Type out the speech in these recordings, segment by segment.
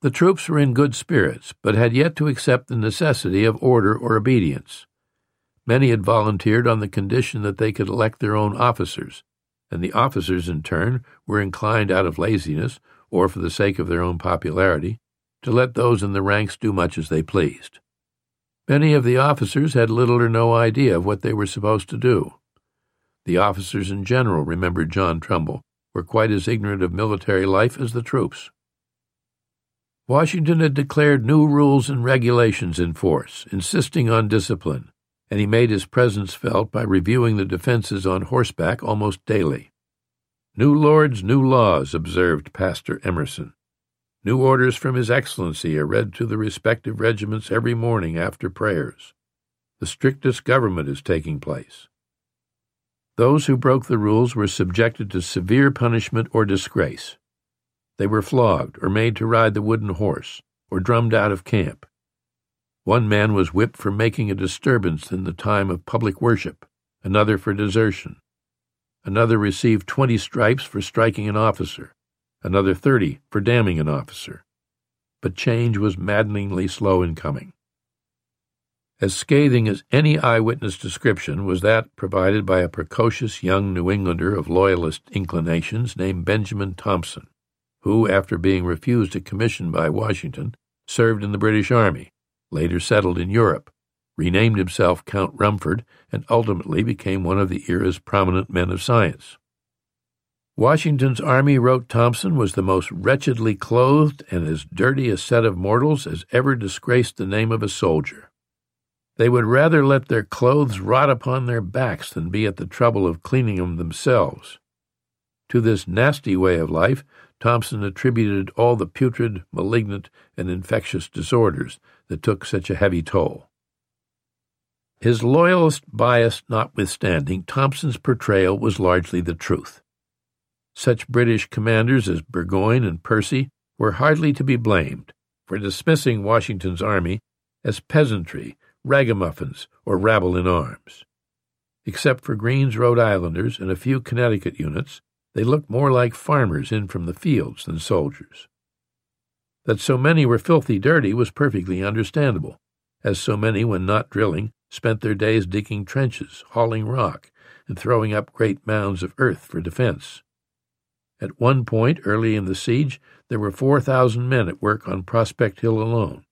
The troops were in good spirits, but had yet to accept the necessity of order or obedience. Many had volunteered on the condition that they could elect their own officers, and the officers, in turn, were inclined out of laziness, or for the sake of their own popularity, to let those in the ranks do much as they pleased. Many of the officers had little or no idea of what they were supposed to do. The officers in general, remembered John Trumbull, were quite as ignorant of military life as the troops. Washington had declared new rules and regulations in force, insisting on discipline, and he made his presence felt by reviewing the defenses on horseback almost daily. New lords, new laws, observed Pastor Emerson. New orders from His Excellency are read to the respective regiments every morning after prayers. The strictest government is taking place. Those who broke the rules were subjected to severe punishment or disgrace. They were flogged or made to ride the wooden horse or drummed out of camp. One man was whipped for making a disturbance in the time of public worship, another for desertion. Another received twenty stripes for striking an officer, another thirty for damning an officer. But change was maddeningly slow in coming. As scathing as any eyewitness description was that provided by a precocious young New Englander of Loyalist inclinations named Benjamin Thompson, who, after being refused a commission by Washington, served in the British Army later settled in Europe, renamed himself Count Rumford, and ultimately became one of the era's prominent men of science. Washington's army, wrote Thompson, was the most wretchedly clothed and as dirty a set of mortals as ever disgraced the name of a soldier. They would rather let their clothes rot upon their backs than be at the trouble of cleaning them themselves. To this nasty way of life, Thompson attributed all the putrid, malignant, and infectious disorders that took such a heavy toll. His loyalist bias notwithstanding, Thompson's portrayal was largely the truth. Such British commanders as Burgoyne and Percy were hardly to be blamed for dismissing Washington's army as peasantry, ragamuffins, or rabble in arms. Except for Greene's Rhode Islanders and a few Connecticut units, they looked more like farmers in from the fields than soldiers. That so many were filthy dirty was perfectly understandable, as so many, when not drilling, spent their days digging trenches, hauling rock, and throwing up great mounds of earth for defense. At one point early in the siege, there were 4,000 men at work on Prospect Hill alone.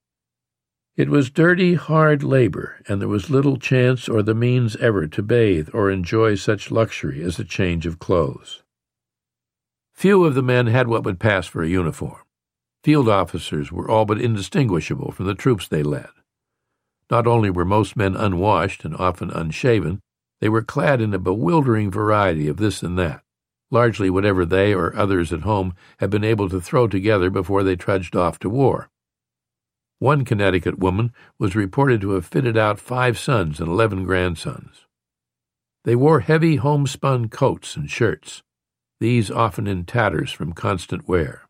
It was dirty, hard labor, and there was little chance or the means ever to bathe or enjoy such luxury as a change of clothes. Few of the men had what would pass for a uniform. Field officers were all but indistinguishable from the troops they led. Not only were most men unwashed and often unshaven, they were clad in a bewildering variety of this and that, largely whatever they or others at home had been able to throw together before they trudged off to war. One Connecticut woman was reported to have fitted out five sons and eleven grandsons. They wore heavy homespun coats and shirts, these often in tatters from constant wear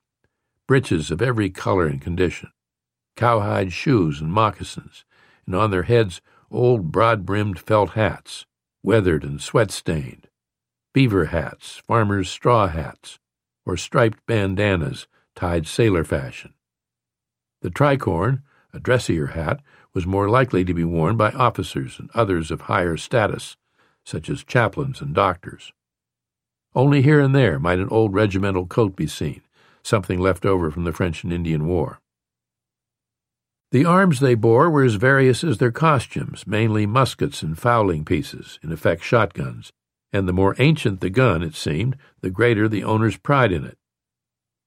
breeches of every color and condition, cowhide shoes and moccasins, and on their heads old broad brimmed felt hats, weathered and sweat stained, beaver hats, farmers' straw hats, or striped bandanas tied sailor fashion. The tricorn, a dressier hat, was more likely to be worn by officers and others of higher status, such as chaplains and doctors. Only here and there might an old regimental coat be seen, something left over from the French and Indian War. The arms they bore were as various as their costumes, mainly muskets and fowling pieces, in effect shotguns, and the more ancient the gun, it seemed, the greater the owner's pride in it.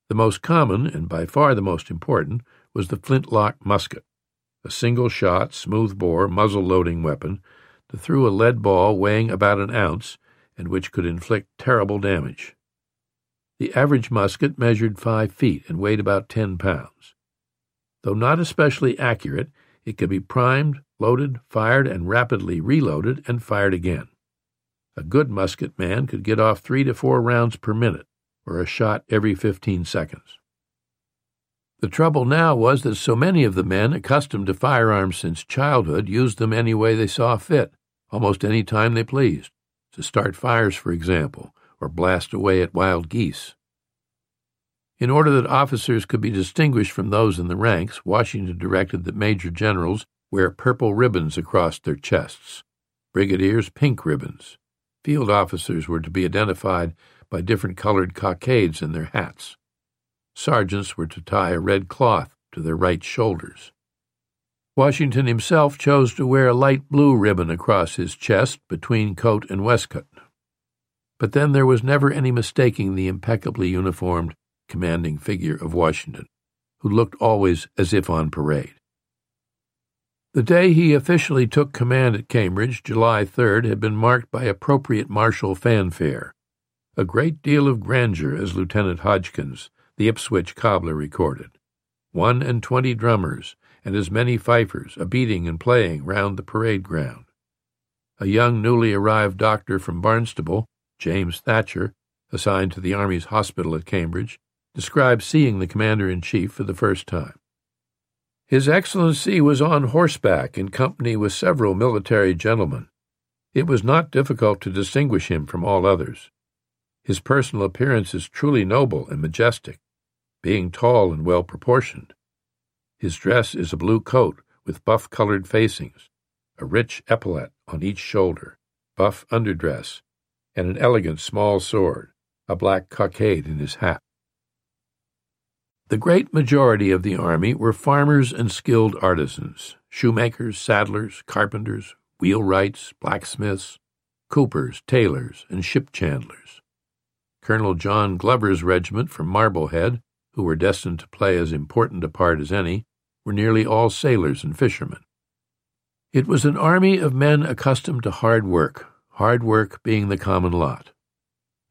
The most common, and by far the most important, was the flintlock musket, a single shot, smooth bore, muzzle loading weapon that threw a lead ball weighing about an ounce and which could inflict terrible damage. The average musket measured five feet and weighed about ten pounds. Though not especially accurate, it could be primed, loaded, fired, and rapidly reloaded and fired again. A good musket man could get off three to four rounds per minute, or a shot every fifteen seconds. The trouble now was that so many of the men, accustomed to firearms since childhood, used them any way they saw fit, almost any time they pleased. To start fires, for example, or blast away at wild geese. In order that officers could be distinguished from those in the ranks, Washington directed that major generals wear purple ribbons across their chests, brigadiers pink ribbons. Field officers were to be identified by different colored cockades in their hats. Sergeants were to tie a red cloth to their right shoulders. Washington himself chose to wear a light blue ribbon across his chest between coat and waistcoat. But then there was never any mistaking the impeccably uniformed commanding figure of Washington, who looked always as if on parade. The day he officially took command at Cambridge, July 3rd, had been marked by appropriate martial fanfare. A great deal of grandeur, as Lieutenant Hodgkins, the Ipswich cobbler, recorded. One and twenty drummers, and as many fifers, a beating and playing round the parade ground. A young newly arrived doctor from Barnstable, James Thacher, assigned to the Army's hospital at Cambridge, described seeing the Commander in Chief for the first time. His Excellency was on horseback in company with several military gentlemen. It was not difficult to distinguish him from all others. His personal appearance is truly noble and majestic, being tall and well proportioned. His dress is a blue coat with buff colored facings, a rich epaulet on each shoulder, buff underdress, and an elegant small sword, a black cockade in his hat. The great majority of the army were farmers and skilled artisans shoemakers, saddlers, carpenters, wheelwrights, blacksmiths, coopers, tailors, and ship chandlers. Colonel John Glover's regiment from Marblehead, who were destined to play as important a part as any, were nearly all sailors and fishermen. It was an army of men accustomed to hard work, hard work being the common lot.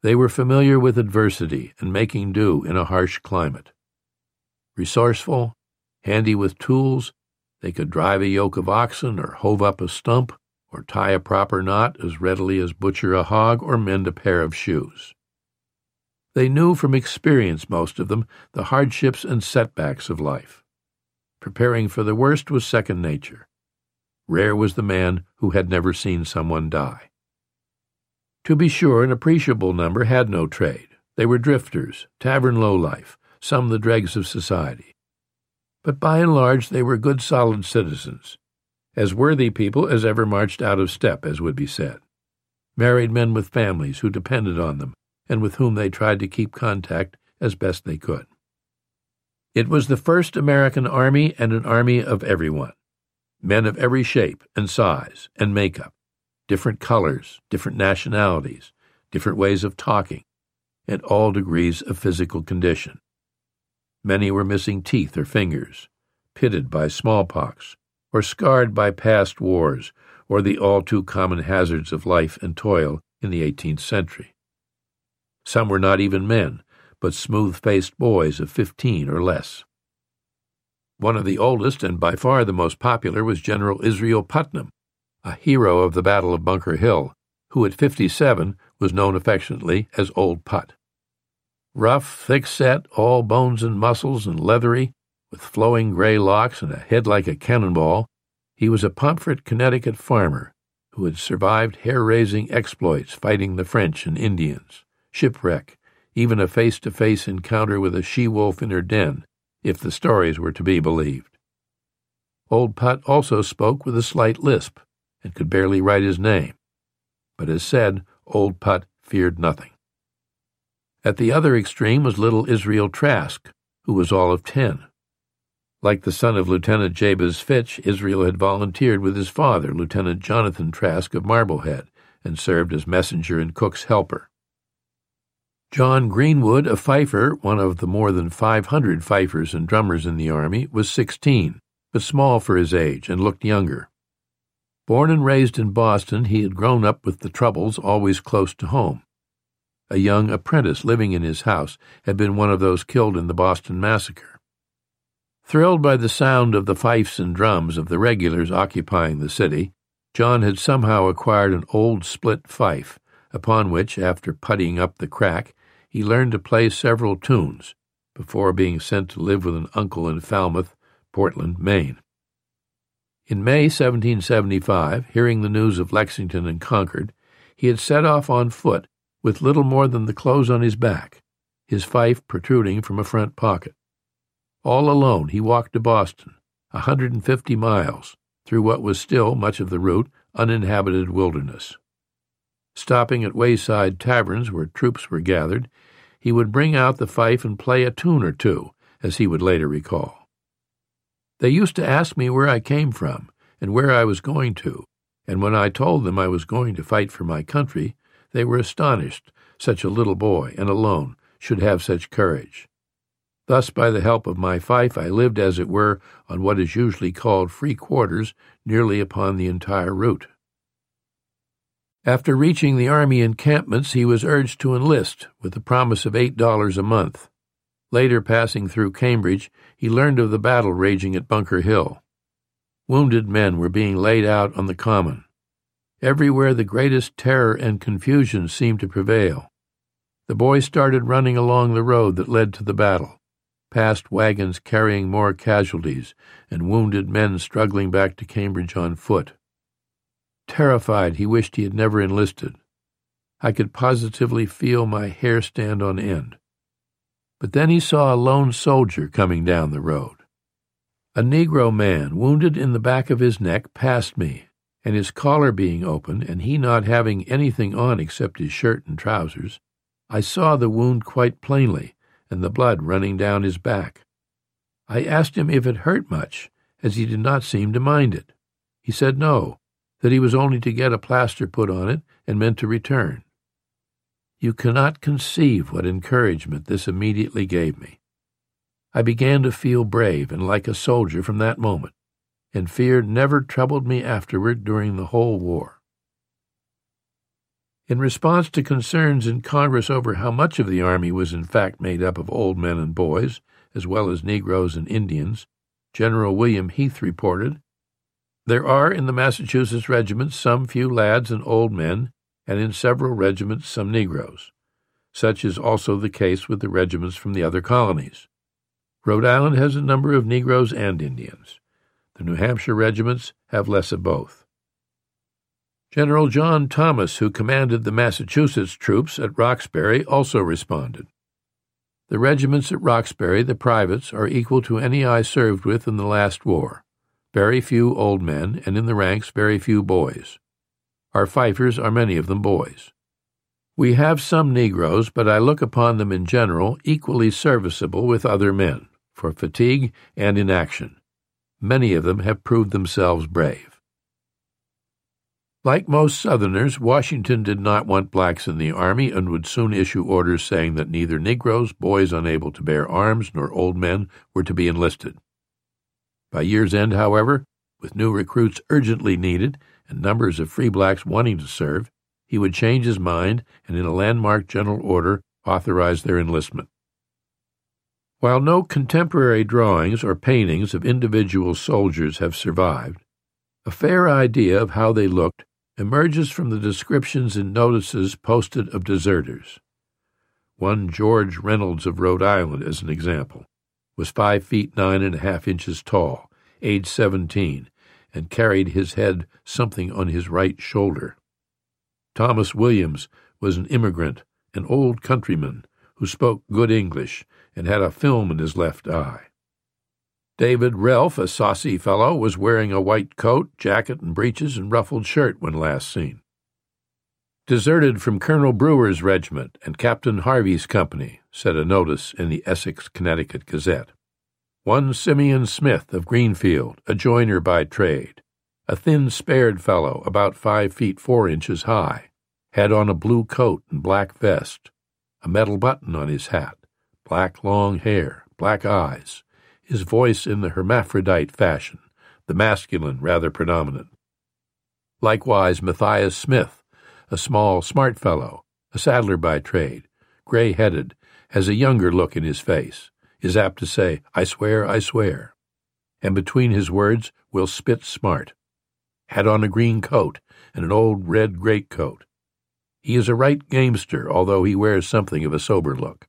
They were familiar with adversity and making do in a harsh climate. Resourceful, handy with tools, they could drive a yoke of oxen or hove up a stump or tie a proper knot as readily as butcher a hog or mend a pair of shoes. They knew from experience, most of them, the hardships and setbacks of life. Preparing for the worst was second nature. Rare was the man who had never seen someone die. To be sure, an appreciable number had no trade. They were drifters, tavern lowlife, some the dregs of society. But by and large, they were good, solid citizens, as worthy people as ever marched out of step, as would be said. Married men with families who depended on them and with whom they tried to keep contact as best they could. It was the first American army and an army of everyone men of every shape and size and makeup, different colors, different nationalities, different ways of talking, and all degrees of physical condition. Many were missing teeth or fingers, pitted by smallpox, or scarred by past wars or the all too common hazards of life and toil in the 18th century. Some were not even men, but smooth faced boys of fifteen or less. One of the oldest and by far the most popular was General Israel Putnam, a hero of the Battle of Bunker Hill, who at fifty seven was known affectionately as Old Put. Rough, thick set, all bones and muscles and leathery, with flowing gray locks and a head like a cannonball, he was a Pomfret, Connecticut farmer who had survived hair raising exploits fighting the French and Indians, shipwreck, even a face to face encounter with a she wolf in her den, if the stories were to be believed. Old Put also spoke with a slight lisp and could barely write his name, but as said, Old Put feared nothing. At the other extreme was little Israel Trask, who was all of ten. Like the son of Lieutenant Jabez Fitch, Israel had volunteered with his father, Lieutenant Jonathan Trask of Marblehead, and served as messenger and cook's helper. John Greenwood, a fifer, one of the more than 500 fifers and drummers in the Army, was 16, but small for his age and looked younger. Born and raised in Boston, he had grown up with the troubles always close to home. A young apprentice living in his house had been one of those killed in the Boston Massacre. Thrilled by the sound of the fifes and drums of the regulars occupying the city, John had somehow acquired an old split fife, upon which, after puttying up the crack, he learned to play several tunes before being sent to live with an uncle in Falmouth, Portland, Maine. In May 1775, hearing the news of Lexington and Concord, he had set off on foot with little more than the clothes on his back, his fife protruding from a front pocket. All alone, he walked to Boston, a 150 miles, through what was still, much of the route, uninhabited wilderness. Stopping at wayside taverns where troops were gathered, he would bring out the fife and play a tune or two, as he would later recall. They used to ask me where I came from and where I was going to, and when I told them I was going to fight for my country, they were astonished such a little boy and alone should have such courage. Thus, by the help of my fife, I lived, as it were, on what is usually called free quarters, nearly upon the entire route. After reaching the army encampments, he was urged to enlist, with the promise of eight dollars a month. Later, passing through Cambridge, he learned of the battle raging at Bunker Hill. Wounded men were being laid out on the common. Everywhere the greatest terror and confusion seemed to prevail. The boy started running along the road that led to the battle, past wagons carrying more casualties and wounded men struggling back to Cambridge on foot. Terrified, he wished he had never enlisted. I could positively feel my hair stand on end. But then he saw a lone soldier coming down the road. A Negro man, wounded in the back of his neck, passed me, and his collar being open, and he not having anything on except his shirt and trousers, I saw the wound quite plainly, and the blood running down his back. I asked him if it hurt much, as he did not seem to mind it. He said no, that he was only to get a plaster put on it and meant to return. You cannot conceive what encouragement this immediately gave me. I began to feel brave and like a soldier from that moment, and fear never troubled me afterward during the whole war. In response to concerns in Congress over how much of the Army was in fact made up of old men and boys, as well as Negroes and Indians, General William Heath reported There are in the Massachusetts regiments some few lads and old men and in several regiments some Negroes. Such is also the case with the regiments from the other colonies. Rhode Island has a number of Negroes and Indians. The New Hampshire regiments have less of both. General John Thomas, who commanded the Massachusetts troops at Roxbury, also responded. The regiments at Roxbury, the privates, are equal to any I served with in the last war. Very few old men, and in the ranks very few boys. Our fifers are many of them boys. We have some Negroes, but I look upon them in general equally serviceable with other men, for fatigue and inaction. Many of them have proved themselves brave. Like most Southerners, Washington did not want blacks in the Army and would soon issue orders saying that neither Negroes, boys unable to bear arms, nor old men were to be enlisted. By year's end, however, with new recruits urgently needed and numbers of free blacks wanting to serve, he would change his mind and, in a landmark general order, authorize their enlistment. While no contemporary drawings or paintings of individual soldiers have survived, a fair idea of how they looked emerges from the descriptions and notices posted of deserters. One George Reynolds of Rhode Island, as an example, was five feet nine and a half inches tall, age seventeen, and carried his head something on his right shoulder. Thomas Williams was an immigrant, an old countryman who spoke good English and had a film in his left eye. David Relf, a saucy fellow, was wearing a white coat, jacket, and breeches and ruffled shirt when last seen. Deserted from Colonel Brewer's regiment and Captain Harvey's company, said a notice in the Essex, Connecticut Gazette. One Simeon Smith of Greenfield, a joiner by trade, a thin, spared fellow about five feet four inches high, had on a blue coat and black vest, a metal button on his hat, black long hair, black eyes, his voice in the hermaphrodite fashion, the masculine rather predominant. Likewise Matthias Smith, a small, smart fellow, a saddler by trade, gray headed, has a younger look in his face, is apt to say, I swear, I swear, and between his words will spit smart. Had on a green coat and an old red greatcoat. He is a right gamester, although he wears something of a sober look.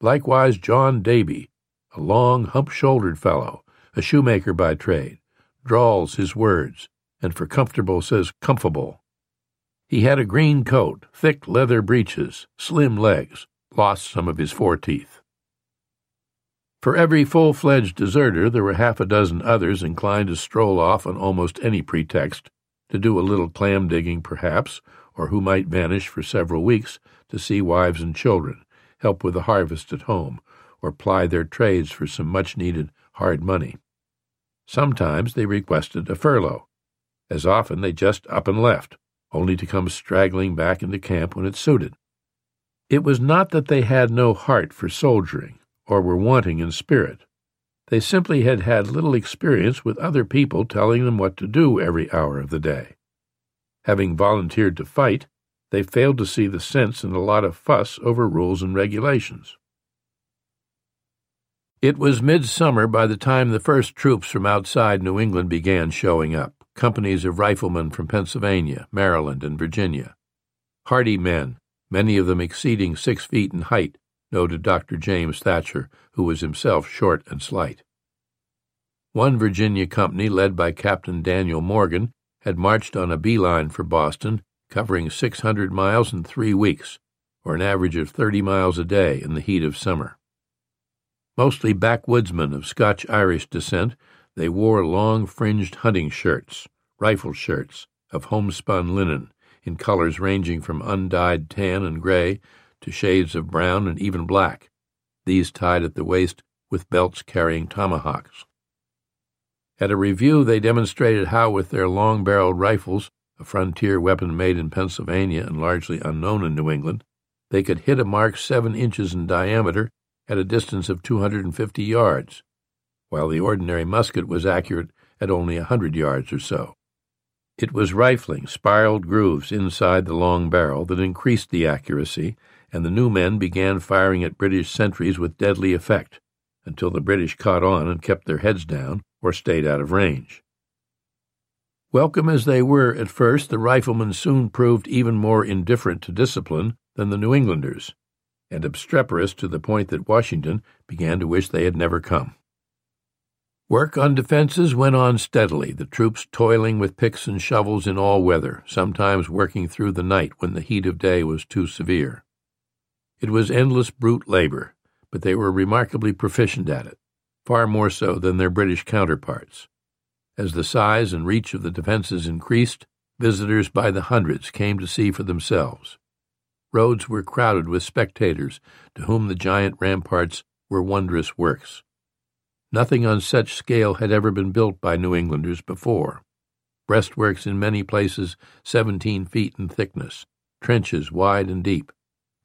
Likewise John Davy, a long, hump-shouldered fellow, a shoemaker by trade, drawls his words, and for comfortable says comfortable. He had a green coat, thick leather breeches, slim legs, lost some of his foreteeth. For every full fledged deserter, there were half a dozen others inclined to stroll off on almost any pretext, to do a little clam digging perhaps, or who might vanish for several weeks to see wives and children, help with the harvest at home, or ply their trades for some much needed hard money. Sometimes they requested a furlough. As often they just up and left, only to come straggling back into camp when it suited. It was not that they had no heart for soldiering, or were wanting in spirit. They simply had had little experience with other people telling them what to do every hour of the day. Having volunteered to fight, they failed to see the sense in a lot of fuss over rules and regulations. It was midsummer by the time the first troops from outside New England began showing up companies of riflemen from Pennsylvania, Maryland, and Virginia. Hardy men, many of them exceeding six feet in height, noted Dr. James Thacher, who was himself short and slight. One Virginia company, led by Captain Daniel Morgan, had marched on a beeline for Boston, covering 600 miles in three weeks, or an average of 30 miles a day in the heat of summer. Mostly backwoodsmen of Scotch Irish descent, they wore long fringed hunting shirts, rifle shirts, of homespun linen, in colors ranging from undyed tan and gray to shades of brown and even black, these tied at the waist with belts carrying tomahawks. At a review, they demonstrated how, with their long barreled rifles, a frontier weapon made in Pennsylvania and largely unknown in New England, they could hit a mark seven inches in diameter at a distance of 250 yards, while the ordinary musket was accurate at only a hundred yards or so. It was rifling spiraled grooves inside the long barrel that increased the accuracy, and the new men began firing at British sentries with deadly effect until the British caught on and kept their heads down or stayed out of range. Welcome as they were at first, the riflemen soon proved even more indifferent to discipline than the New Englanders, and obstreperous to the point that Washington began to wish they had never come. Work on defenses went on steadily, the troops toiling with picks and shovels in all weather, sometimes working through the night when the heat of day was too severe. It was endless brute labor, but they were remarkably proficient at it, far more so than their British counterparts. As the size and reach of the defenses increased, visitors by the hundreds came to see for themselves. Roads were crowded with spectators to whom the giant ramparts were wondrous works. Nothing on such scale had ever been built by New Englanders before. Breastworks in many places seventeen feet in thickness, trenches wide and deep.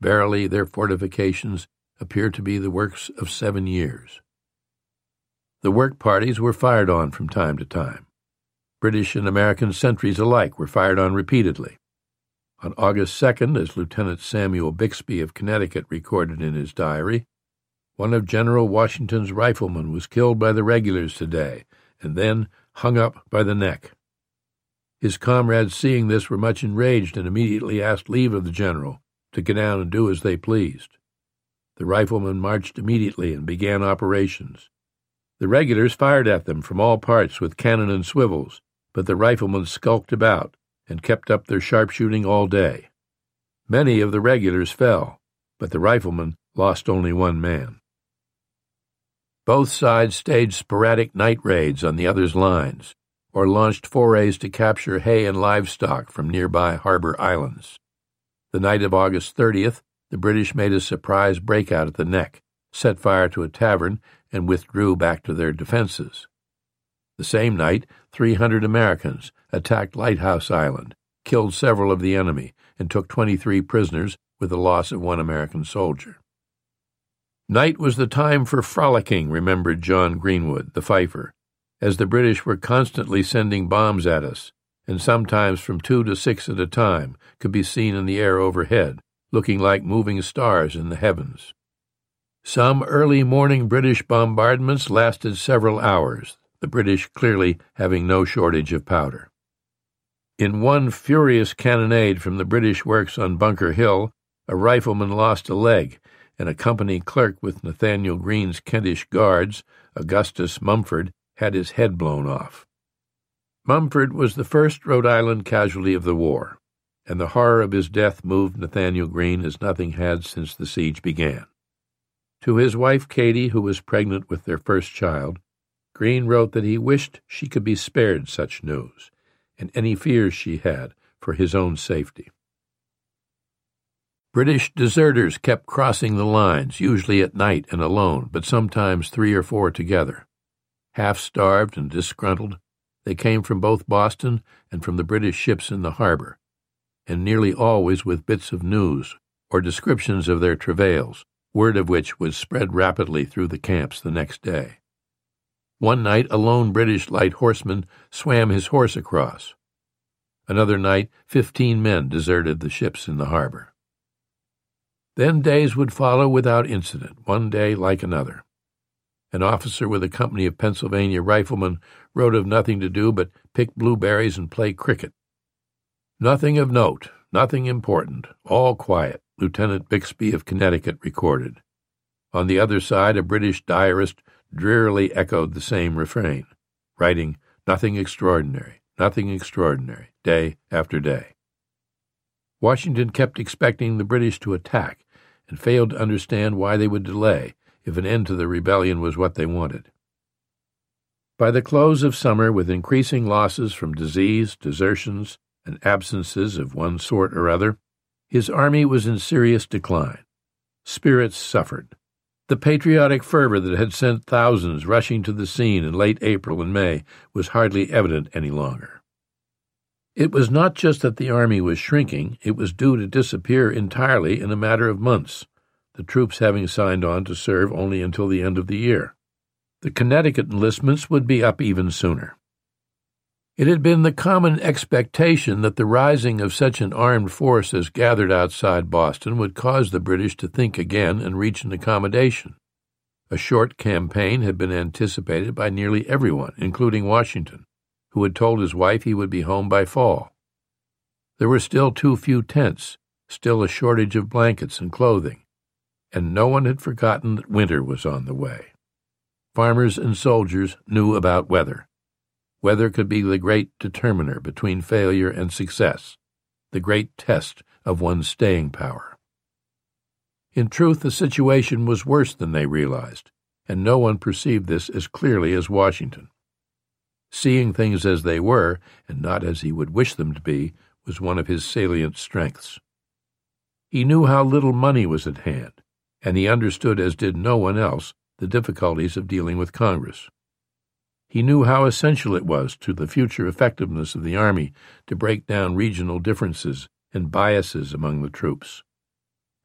Verily, their fortifications appear to be the works of seven years. The work parties were fired on from time to time. British and American sentries alike were fired on repeatedly. On August 2nd, as Lieutenant Samuel Bixby of Connecticut recorded in his diary, one of General Washington's riflemen was killed by the regulars today, and then hung up by the neck. His comrades, seeing this, were much enraged and immediately asked leave of the general to get down and do as they pleased. The riflemen marched immediately and began operations. The regulars fired at them from all parts with cannon and swivels, but the riflemen skulked about and kept up their sharpshooting all day. Many of the regulars fell, but the riflemen lost only one man. Both sides staged sporadic night raids on the other's lines, or launched forays to capture hay and livestock from nearby harbor islands. The night of August 30th, the British made a surprise breakout at the neck, set fire to a tavern, and withdrew back to their defenses. The same night, 300 Americans attacked Lighthouse Island, killed several of the enemy, and took 23 prisoners with the loss of one American soldier. Night was the time for frolicking, remembered John Greenwood, the fifer, as the British were constantly sending bombs at us, and sometimes from two to six at a time could be seen in the air overhead, looking like moving stars in the heavens. Some early morning British bombardments lasted several hours, the British clearly having no shortage of powder. In one furious cannonade from the British works on Bunker Hill, a rifleman lost a leg and a company clerk with Nathanael Greene's Kentish Guards, Augustus Mumford, had his head blown off. Mumford was the first Rhode Island casualty of the war. and the horror of his death moved Nathanael Greene as nothing had since the siege began. To his wife Caty, who was pregnant with their first child, Greene wrote that he wished she could be spared such news, and any fears she had for his own safety. British deserters kept crossing the lines, usually at night and alone, but sometimes three or four together. Half starved and disgruntled, they came from both Boston and from the British ships in the harbor, and nearly always with bits of news or descriptions of their travails, word of which was spread rapidly through the camps the next day. One night, a lone British light horseman swam his horse across. Another night, fifteen men deserted the ships in the harbor. Then days would follow without incident, one day like another. An officer with a company of Pennsylvania riflemen wrote of nothing to do but pick blueberries and play cricket. Nothing of note, nothing important, all quiet, Lieutenant Bixby of Connecticut recorded. On the other side, a British diarist drearily echoed the same refrain, writing, Nothing extraordinary, nothing extraordinary, day after day. Washington kept expecting the British to attack, and failed to understand why they would delay if an end to the rebellion was what they wanted. By the close of summer, with increasing losses from disease, desertions, and absences of one sort or other, his army was in serious decline. Spirits suffered. The patriotic fervor that had sent thousands rushing to the scene in late April and May was hardly evident any longer. It was not just that the army was shrinking, it was due to disappear entirely in a matter of months, the troops having signed on to serve only until the end of the year. The Connecticut enlistments would be up even sooner. It had been the common expectation that the rising of such an armed force as gathered outside Boston would cause the British to think again and reach an accommodation. A short campaign had been anticipated by nearly everyone, including Washington who had told his wife he would be home by fall. There were still too few tents, still a shortage of blankets and clothing, and no one had forgotten that winter was on the way. Farmers and soldiers knew about weather. Weather could be the great determiner between failure and success, the great test of one's staying power. In truth, the situation was worse than they realized, and no one perceived this as clearly as Washington. Seeing things as they were, and not as he would wish them to be, was one of his salient strengths. He knew how little money was at hand, and he understood, as did no one else, the difficulties of dealing with Congress. He knew how essential it was to the future effectiveness of the Army to break down regional differences and biases among the troops.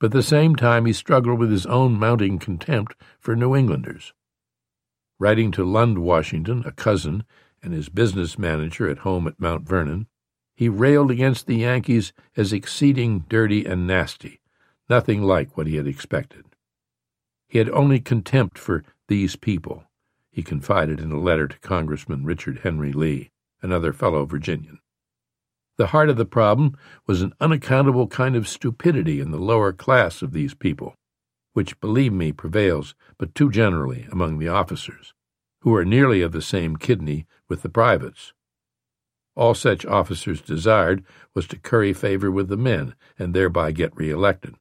But at the same time, he struggled with his own mounting contempt for New Englanders. Writing to Lund Washington, a cousin, and his business manager at home at Mount Vernon, he railed against the Yankees as exceeding dirty and nasty, nothing like what he had expected. He had only contempt for these people, he confided in a letter to Congressman Richard Henry Lee, another fellow Virginian. The heart of the problem was an unaccountable kind of stupidity in the lower class of these people, which, believe me, prevails but too generally among the officers, who are nearly of the same kidney with the privates. All such officers desired was to curry favor with the men and thereby get reelected.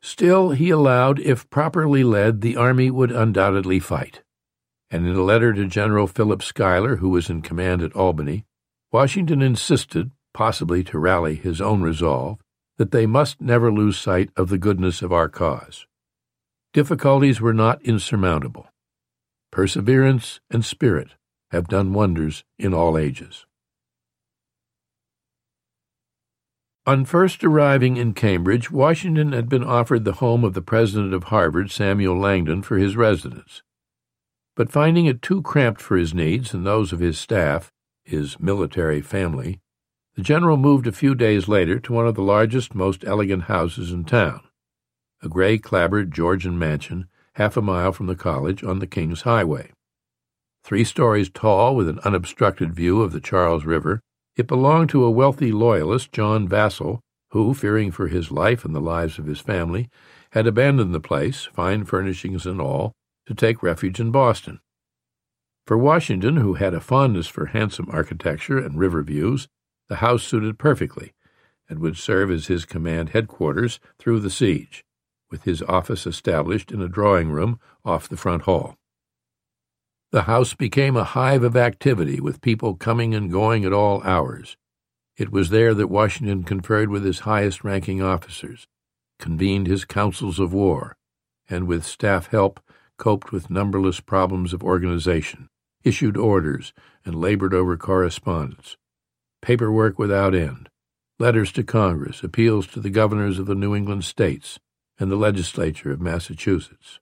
Still, he allowed, if properly led, the army would undoubtedly fight. And in a letter to General Philip Schuyler, who was in command at Albany, Washington insisted, possibly to rally his own resolve, that they must never lose sight of the goodness of our cause. Difficulties were not insurmountable. Perseverance and spirit have done wonders in all ages. On first arriving in Cambridge, Washington had been offered the home of the president of Harvard, Samuel Langdon, for his residence. But finding it too cramped for his needs and those of his staff, his military family, the general moved a few days later to one of the largest, most elegant houses in town, a gray clapboard Georgian mansion half a mile from the college on the King's Highway. Three stories tall, with an unobstructed view of the Charles River, it belonged to a wealthy loyalist, John Vassall, who, fearing for his life and the lives of his family, had abandoned the place, fine furnishings and all, to take refuge in Boston. For Washington, who had a fondness for handsome architecture and river views, The house suited perfectly and would serve as his command headquarters through the siege, with his office established in a drawing room off the front hall. The house became a hive of activity, with people coming and going at all hours. It was there that Washington conferred with his highest ranking officers, convened his councils of war, and with staff help coped with numberless problems of organization, issued orders, and labored over correspondence. Paperwork without end, letters to Congress, appeals to the governors of the New England states, and the legislature of Massachusetts.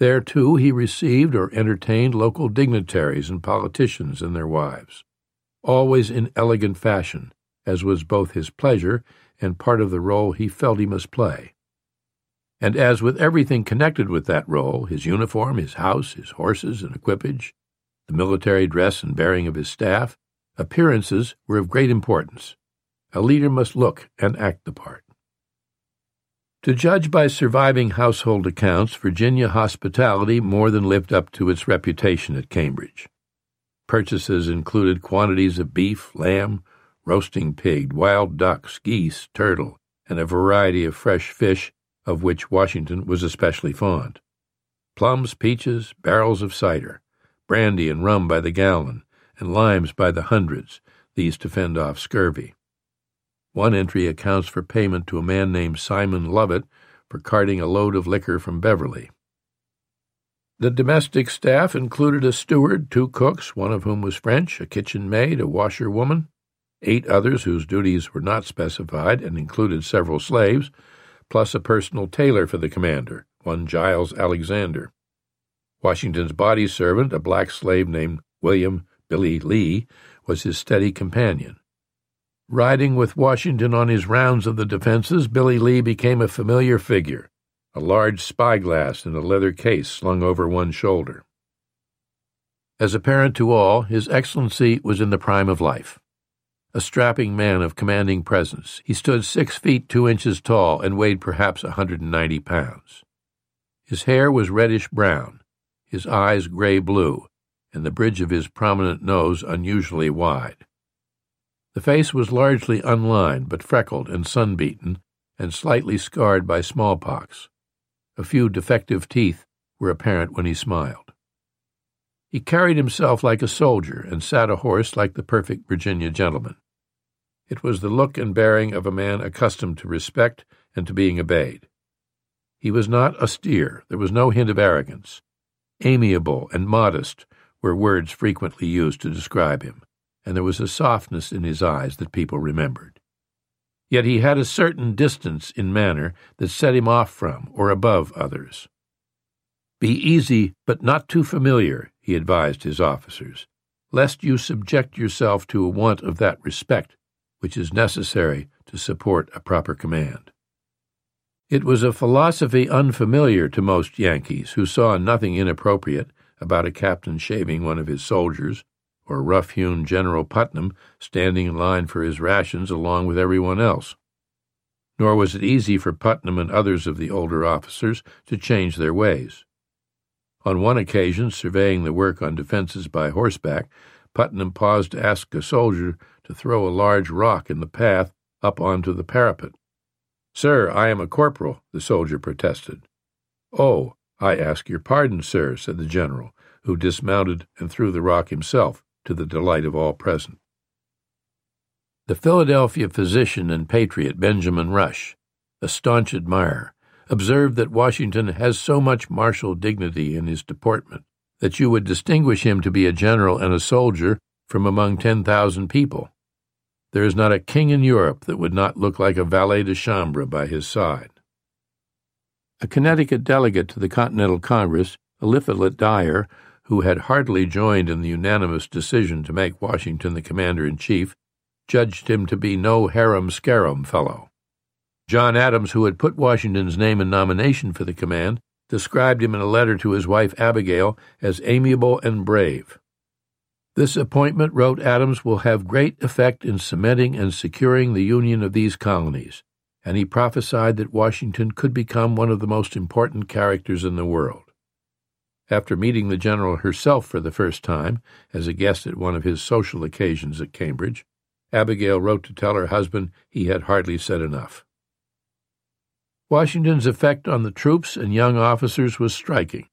There, too, he received or entertained local dignitaries and politicians and their wives, always in elegant fashion, as was both his pleasure and part of the role he felt he must play. And as with everything connected with that role his uniform, his house, his horses and equipage, the military dress and bearing of his staff appearances were of great importance. A leader must look and act the part. To judge by surviving household accounts, Virginia hospitality more than lived up to its reputation at Cambridge. Purchases included quantities of beef, lamb, roasting pig, wild ducks, geese, turtle, and a variety of fresh fish, of which Washington was especially fond. Plums, peaches, barrels of cider, brandy and rum by the gallon, and limes by the hundreds, these to fend off scurvy. One entry accounts for payment to a man named Simon Lovett for carting a load of liquor from Beverly. The domestic staff included a steward, two cooks, one of whom was French, a kitchen maid, a washerwoman, eight others whose duties were not specified and included several slaves, plus a personal tailor for the commander, one Giles Alexander. Washington's body servant, a black slave named William Billy Lee, was his steady companion. Riding with Washington on his rounds of the defenses, Billy Lee became a familiar figure, a large spyglass in a leather case slung over one shoulder. As apparent to all, His Excellency was in the prime of life. A strapping man of commanding presence, he stood six feet two inches tall and weighed perhaps a hundred and ninety pounds. His hair was reddish brown, his eyes gray blue, and the bridge of his prominent nose unusually wide. The face was largely unlined, but freckled and sunbeaten, and slightly scarred by smallpox. A few defective teeth were apparent when he smiled. He carried himself like a soldier and sat a horse like the perfect Virginia gentleman. It was the look and bearing of a man accustomed to respect and to being obeyed. He was not austere, there was no hint of arrogance. Amiable and modest were words frequently used to describe him and there was a softness in his eyes that people remembered. Yet he had a certain distance in manner that set him off from or above others. Be easy, but not too familiar, he advised his officers, lest you subject yourself to a want of that respect which is necessary to support a proper command. It was a philosophy unfamiliar to most Yankees who saw nothing inappropriate about a captain shaving one of his soldiers or rough hewn General Putnam standing in line for his rations along with everyone else. Nor was it easy for Putnam and others of the older officers to change their ways. On one occasion, surveying the work on defenses by horseback, Putnam paused to ask a soldier to throw a large rock in the path up onto the parapet. Sir, I am a corporal, the soldier protested. Oh, I ask your pardon, sir, said the general, who dismounted and threw the rock himself to the delight of all present. The Philadelphia physician and patriot Benjamin Rush, a staunch admirer, observed that Washington has so much martial dignity in his deportment that you would distinguish him to be a general and a soldier from among ten thousand people. There is not a king in Europe that would not look like a valet de chambre by his side. A Connecticut delegate to the Continental Congress, Eliphalet Dyer, who had heartily joined in the unanimous decision to make Washington the commander in chief, judged him to be no harum scarum fellow. John Adams, who had put Washington's name in nomination for the command, described him in a letter to his wife Abigail as amiable and brave. This appointment, wrote Adams, will have great effect in cementing and securing the union of these colonies, and he prophesied that Washington could become one of the most important characters in the world. After meeting the general herself for the first time, as a guest at one of his social occasions at Cambridge, Abigail wrote to tell her husband he had hardly said enough. Washington's effect on the troops and young officers was striking.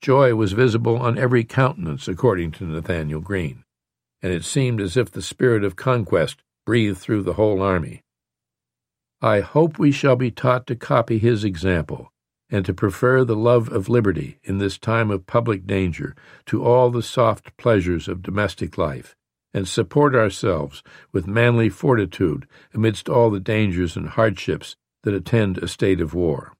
Joy was visible on every countenance, according to Nathanael Greene, and it seemed as if the spirit of conquest breathed through the whole army. I hope we shall be taught to copy his example, and to prefer the love of liberty in this time of public danger to all the soft pleasures of domestic life, and support ourselves with manly fortitude amidst all the dangers and hardships that attend a state of war.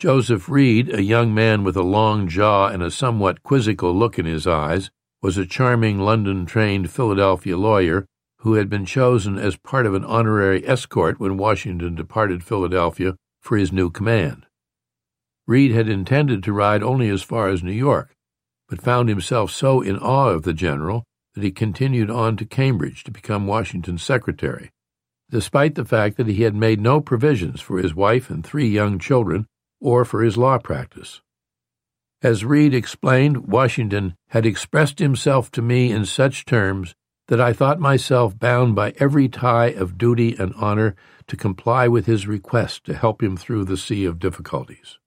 Joseph Reed, a young man with a long jaw and a somewhat quizzical look in his eyes, was a charming London trained Philadelphia lawyer who had been chosen as part of an honorary escort when Washington departed Philadelphia for his new command. Reed had intended to ride only as far as New York, but found himself so in awe of the general that he continued on to Cambridge to become Washington's secretary, despite the fact that he had made no provisions for his wife and three young children or for his law practice. As Reed explained, Washington had expressed himself to me in such terms that I thought myself bound by every tie of duty and honor to comply with his request to help him through the sea of difficulties.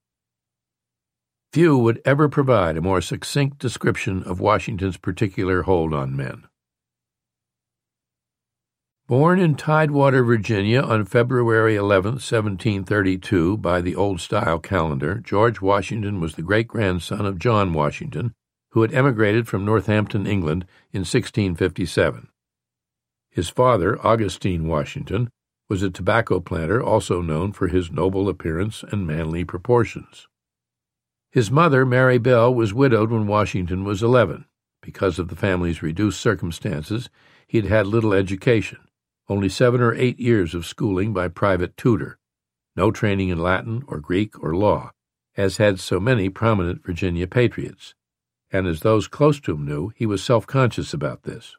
Few would ever provide a more succinct description of Washington's particular hold on men. Born in Tidewater, Virginia on February 11, 1732, by the Old Style calendar, George Washington was the great grandson of John Washington, who had emigrated from Northampton, England, in 1657. His father, Augustine Washington, was a tobacco planter also known for his noble appearance and manly proportions. His mother, Mary Ball, was widowed when Washington was eleven. Because of the family's reduced circumstances, he had had little education only seven or eight years of schooling by private tutor, no training in Latin or Greek or law, as had so many prominent Virginia patriots, and as those close to him knew, he was self conscious about this.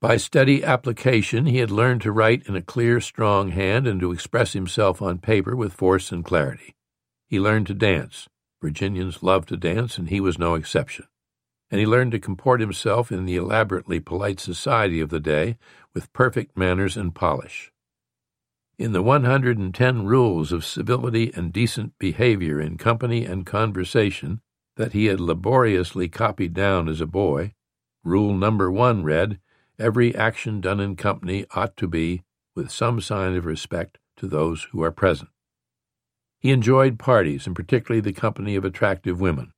By steady application, he had learned to write in a clear, strong hand and to express himself on paper with force and clarity. He learned to dance. Virginians love to dance, and he was no exception and he learned to comport himself in the elaborately polite society of the day with perfect manners and polish. In the 110 rules of civility and decent behavior in company and conversation that he had laboriously copied down as a boy, rule number one read, Every action done in company ought to be with some sign of respect to those who are present. He enjoyed parties, and particularly the company of attractive women.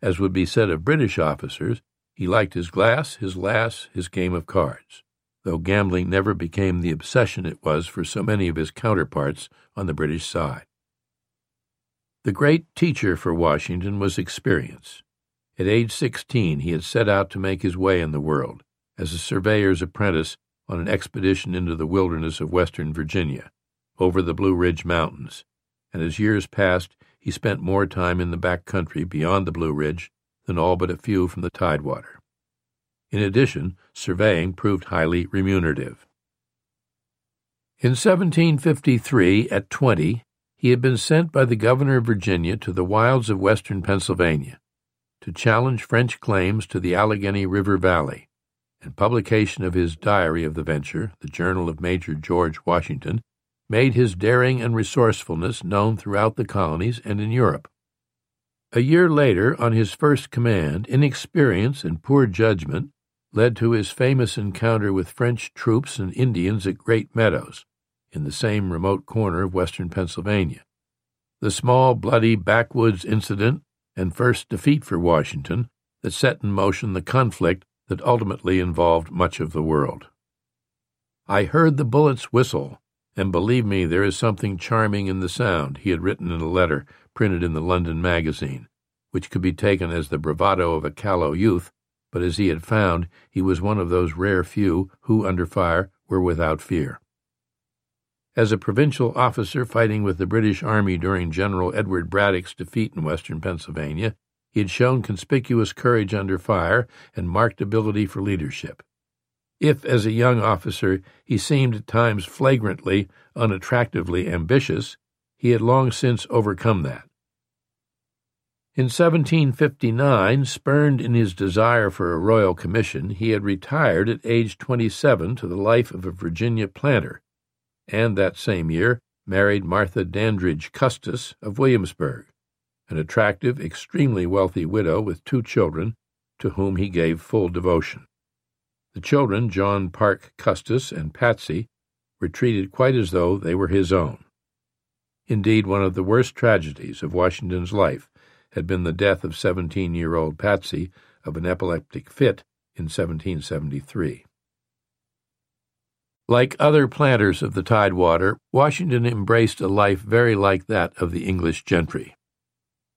As would be said of British officers, he liked his glass, his lass, his game of cards, though gambling never became the obsession it was for so many of his counterparts on the British side. The great teacher for Washington was experience. At age 16, he had set out to make his way in the world as a surveyor's apprentice on an expedition into the wilderness of western Virginia, over the Blue Ridge Mountains, and as years passed, he spent more time in the back country beyond the Blue Ridge than all but a few from the Tidewater. In addition, surveying proved highly remunerative. In 1753, at twenty, he had been sent by the governor of Virginia to the wilds of western Pennsylvania to challenge French claims to the Allegheny River Valley, and publication of his diary of the venture, the Journal of Major George Washington, made his daring and resourcefulness known throughout the colonies and in Europe. A year later, on his first command, inexperience and poor judgment led to his famous encounter with French troops and Indians at Great Meadows, in the same remote corner of western Pennsylvania. The small, bloody backwoods incident and first defeat for Washington that set in motion the conflict that ultimately involved much of the world. I heard the bullets whistle, and believe me, there is something charming in the sound, he had written in a letter printed in the London Magazine, which could be taken as the bravado of a callow youth, but as he had found, he was one of those rare few who, under fire, were without fear. As a provincial officer fighting with the British Army during General Edward Braddock's defeat in western Pennsylvania, he had shown conspicuous courage under fire and marked ability for leadership. If, as a young officer, he seemed at times flagrantly, unattractively ambitious, he had long since overcome that. In 1759, spurned in his desire for a royal commission, he had retired at age 27 to the life of a Virginia planter, and that same year married Martha Dandridge Custis of Williamsburg, an attractive, extremely wealthy widow with two children, to whom he gave full devotion. The children, John Parke Custis and Patsy, were treated quite as though they were his own. Indeed, one of the worst tragedies of Washington's life had been the death of 17 year old Patsy of an epileptic fit in 1773. Like other planters of the Tidewater, Washington embraced a life very like that of the English gentry.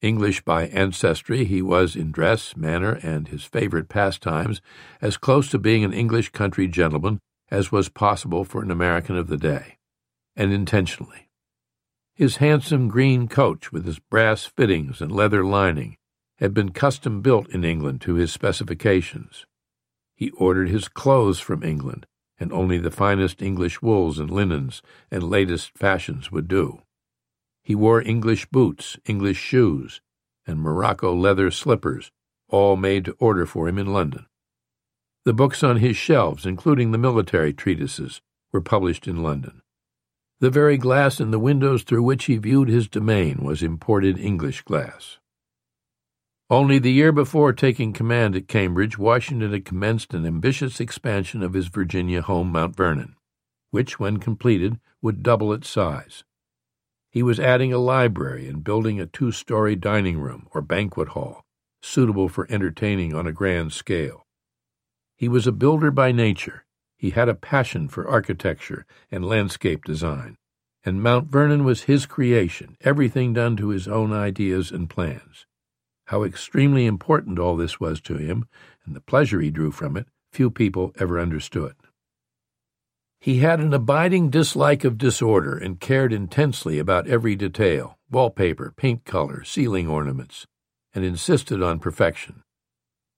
English by ancestry, he was in dress, manner, and his favorite pastimes as close to being an English country gentleman as was possible for an American of the day, and intentionally. His handsome green coach, with its brass fittings and leather lining, had been custom built in England to his specifications. He ordered his clothes from England, and only the finest English wools and linens and latest fashions would do. He wore English boots, English shoes, and Morocco leather slippers, all made to order for him in London. The books on his shelves, including the military treatises, were published in London. The very glass in the windows through which he viewed his domain was imported English glass. Only the year before taking command at Cambridge, Washington had commenced an ambitious expansion of his Virginia home, Mount Vernon, which, when completed, would double its size. He was adding a library and building a two story dining room or banquet hall, suitable for entertaining on a grand scale. He was a builder by nature. He had a passion for architecture and landscape design, and Mount Vernon was his creation, everything done to his own ideas and plans. How extremely important all this was to him, and the pleasure he drew from it, few people ever understood. He had an abiding dislike of disorder and cared intensely about every detail wallpaper, paint color, ceiling ornaments and insisted on perfection.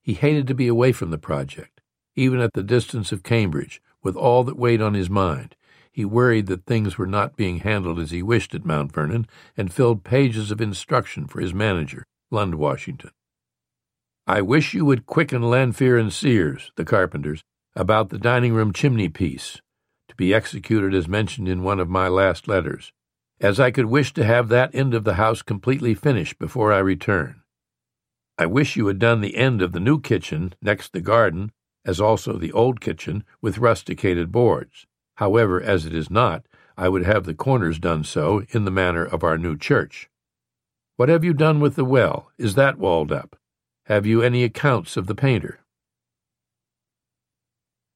He hated to be away from the project even at the distance of Cambridge, with all that weighed on his mind. He worried that things were not being handled as he wished at Mount Vernon, and filled pages of instruction for his manager, Lund Washington. I wish you would quicken Lanfear and Sears, the carpenters, about the dining room chimney piece, to be executed as mentioned in one of my last letters, as I could wish to have that end of the house completely finished before I return. I wish you had done the end of the new kitchen next the garden as also the old kitchen, with rusticated boards. However, as it is not, I would have the corners done so in the manner of our new church. What have you done with the well? Is that walled up? Have you any accounts of the painter?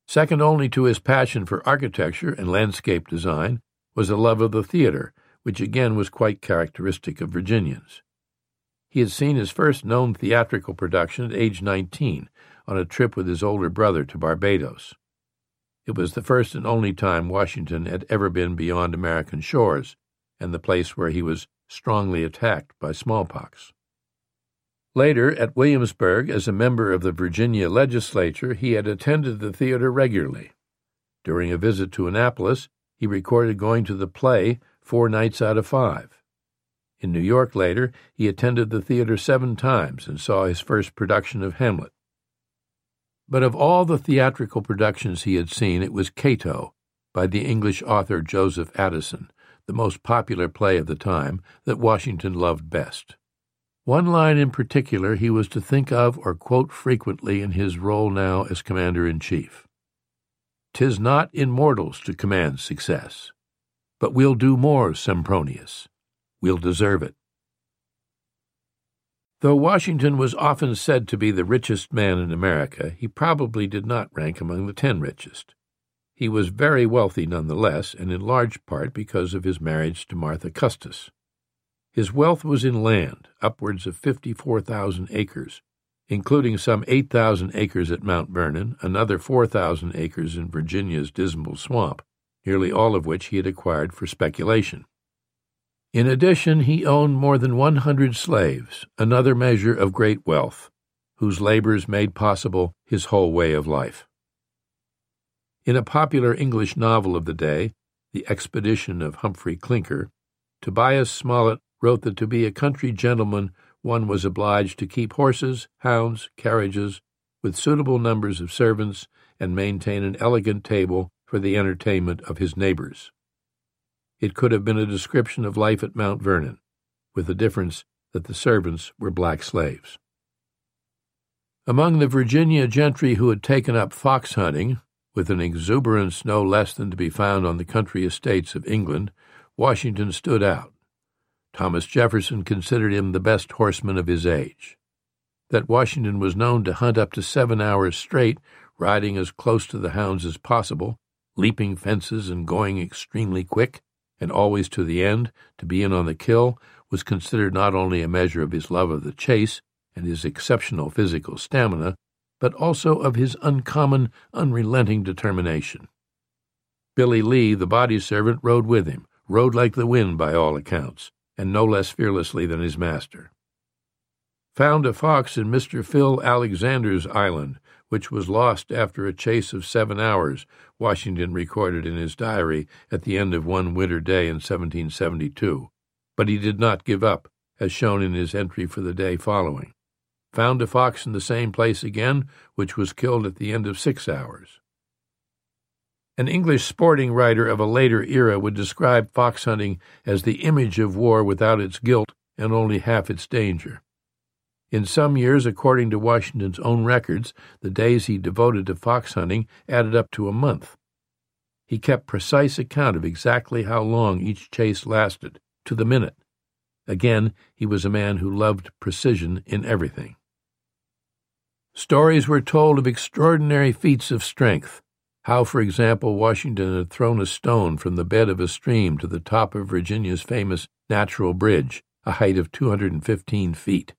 Second only to his passion for architecture and landscape design was a love of the theater, which again was quite characteristic of Virginians. He had seen his first known theatrical production at age 19 on a trip with his older brother to Barbados. It was the first and only time Washington had ever been beyond American shores, and the place where he was strongly attacked by smallpox. Later, at Williamsburg, as a member of the Virginia legislature, he had attended the theater regularly. During a visit to Annapolis, he recorded going to the play four nights out of five. In New York later, he attended the theater seven times and saw his first production of Hamlet. But of all the theatrical productions he had seen, it was Cato, by the English author Joseph Addison, the most popular play of the time, that Washington loved best. One line in particular he was to think of or quote frequently in his role now as Commander in Chief. "'Tis not in mortals to command success, but we'll do more, Sempronius. We'll deserve it. Though Washington was often said to be the richest man in America, he probably did not rank among the ten richest. He was very wealthy nonetheless, and in large part because of his marriage to Martha Custis. His wealth was in land, upwards of 54,000 acres, including some 8,000 acres at Mount Vernon, another 4,000 acres in Virginia's Dismal Swamp, nearly all of which he had acquired for speculation. In addition, he owned more than 100 slaves, another measure of great wealth, whose labors made possible his whole way of life. In a popular English novel of the day, The Expedition of Humphrey Clinker, Tobias Smollett wrote that to be a country gentleman one was obliged to keep horses, hounds, carriages, with suitable numbers of servants, and maintain an elegant table for the entertainment of his neighbors. It could have been a description of life at Mount Vernon, with the difference that the servants were black slaves. Among the Virginia gentry who had taken up fox hunting, with an exuberance no less than to be found on the country estates of England, Washington stood out. Thomas Jefferson considered him the best horseman of his age. That Washington was known to hunt up to seven hours straight, riding as close to the hounds as possible, leaping fences and going extremely quick, and always to the end, to be in on the kill, was considered not only a measure of his love of the chase and his exceptional physical stamina, but also of his uncommon, unrelenting determination. Billy Lee, the body servant, rode with him, rode like the wind by all accounts, and no less fearlessly than his master. Found a fox in Mr. Phil Alexander's island, which was lost after a chase of seven hours, Washington recorded in his diary at the end of one winter day in 1772. But he did not give up, as shown in his entry for the day following. Found a fox in the same place again, which was killed at the end of six hours. An English sporting writer of a later era would describe fox hunting as the image of war without its guilt and only half its danger. In some years, according to Washington's own records, the days he devoted to fox hunting added up to a month. He kept precise account of exactly how long each chase lasted, to the minute. Again, he was a man who loved precision in everything. Stories were told of extraordinary feats of strength how, for example, Washington had thrown a stone from the bed of a stream to the top of Virginia's famous Natural Bridge, a height of 215 feet.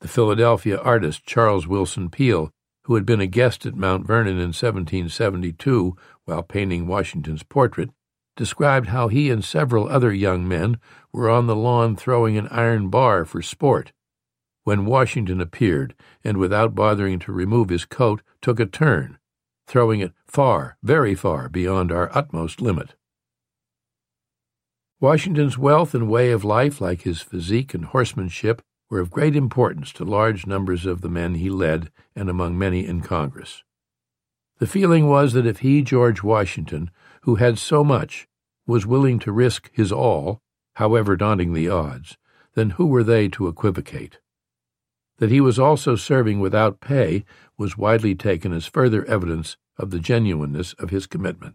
The Philadelphia artist Charles Willson Peale, who had been a guest at Mount Vernon in 1772 while painting Washington's portrait, described how he and several other young men were on the lawn throwing an iron bar for sport. When Washington appeared, and without bothering to remove his coat, took a turn, throwing it far, very far beyond our utmost limit. Washington's wealth and way of life, like his physique and horsemanship, were of great importance to large numbers of the men he led and among many in Congress. The feeling was that if he, George Washington, who had so much, was willing to risk his all, however daunting the odds, then who were they to equivocate? That he was also serving without pay was widely taken as further evidence of the genuineness of his commitment.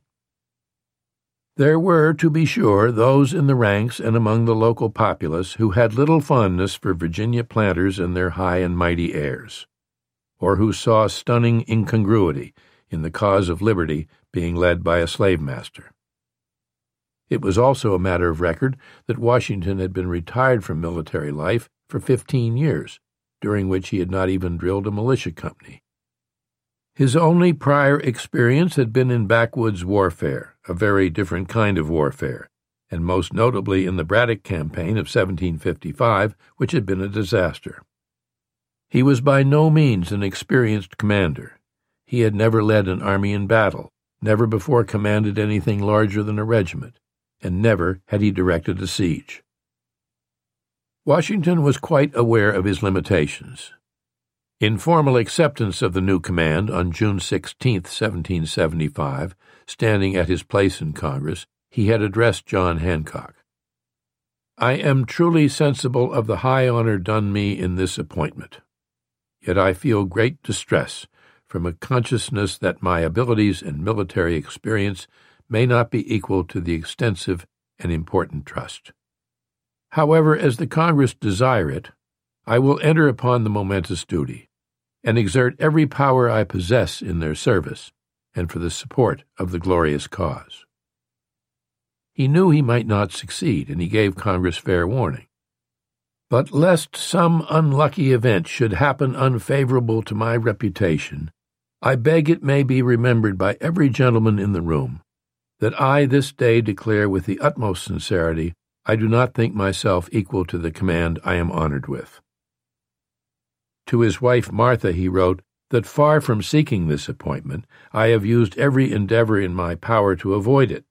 There were, to be sure, those in the ranks and among the local populace who had little fondness for Virginia planters and their high and mighty airs, or who saw stunning incongruity in the cause of liberty being led by a slave master. It was also a matter of record that Washington had been retired from military life for fifteen years, during which he had not even drilled a militia company. His only prior experience had been in backwoods warfare, a very different kind of warfare, and most notably in the Braddock campaign of 1755, which had been a disaster. He was by no means an experienced commander. He had never led an army in battle, never before commanded anything larger than a regiment, and never had he directed a siege. Washington was quite aware of his limitations. In formal acceptance of the new command on June 16, 1775, standing at his place in Congress, he had addressed John Hancock. I am truly sensible of the high honor done me in this appointment. Yet I feel great distress from a consciousness that my abilities and military experience may not be equal to the extensive and important trust. However, as the Congress desire it, I will enter upon the momentous duty, and exert every power I possess in their service and for the support of the glorious cause. He knew he might not succeed, and he gave Congress fair warning. But lest some unlucky event should happen unfavorable to my reputation, I beg it may be remembered by every gentleman in the room that I this day declare with the utmost sincerity I do not think myself equal to the command I am honored with. To his wife Martha he wrote that far from seeking this appointment, I have used every endeavor in my power to avoid it,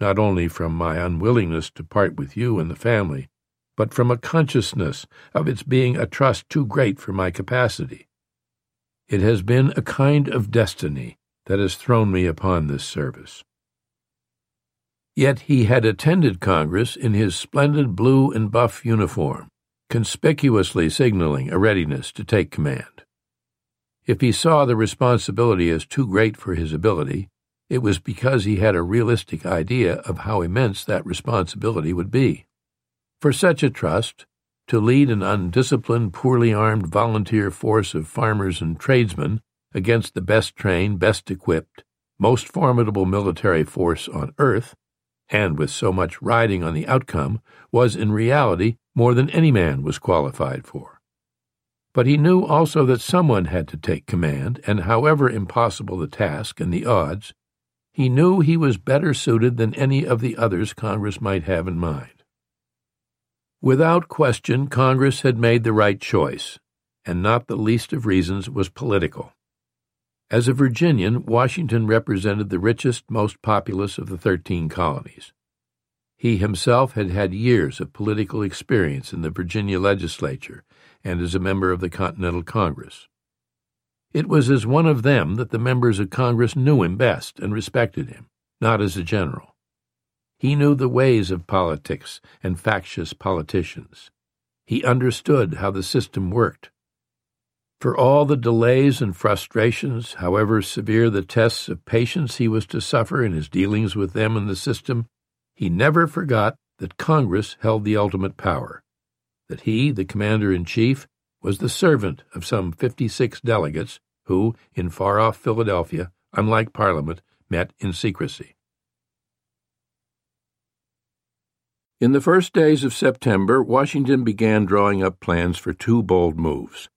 not only from my unwillingness to part with you and the family, but from a consciousness of its being a trust too great for my capacity. It has been a kind of destiny that has thrown me upon this service. Yet he had attended Congress in his splendid blue and buff uniform, conspicuously signaling a readiness to take command. If he saw the responsibility as too great for his ability, it was because he had a realistic idea of how immense that responsibility would be. For such a trust, to lead an undisciplined, poorly armed volunteer force of farmers and tradesmen against the best trained, best equipped, most formidable military force on earth, and with so much riding on the outcome, was in reality more than any man was qualified for. But he knew also that someone had to take command, and however impossible the task and the odds, he knew he was better suited than any of the others Congress might have in mind. Without question, Congress had made the right choice, and not the least of reasons was political. As a Virginian, Washington represented the richest, most populous of the thirteen colonies. He himself had had years of political experience in the Virginia legislature and as a member of the Continental Congress. It was as one of them that the members of Congress knew him best and respected him, not as a general. He knew the ways of politics and factious politicians. He understood how the system worked for all the delays and frustrations, however severe the tests of patience he was to suffer in his dealings with them and the system, he never forgot that Congress held the ultimate power, that he, the commander in chief, was the servant of some fifty six delegates who, in far off Philadelphia, unlike Parliament, met in secrecy. In the first days of September, Washington began drawing up plans for two bold moves.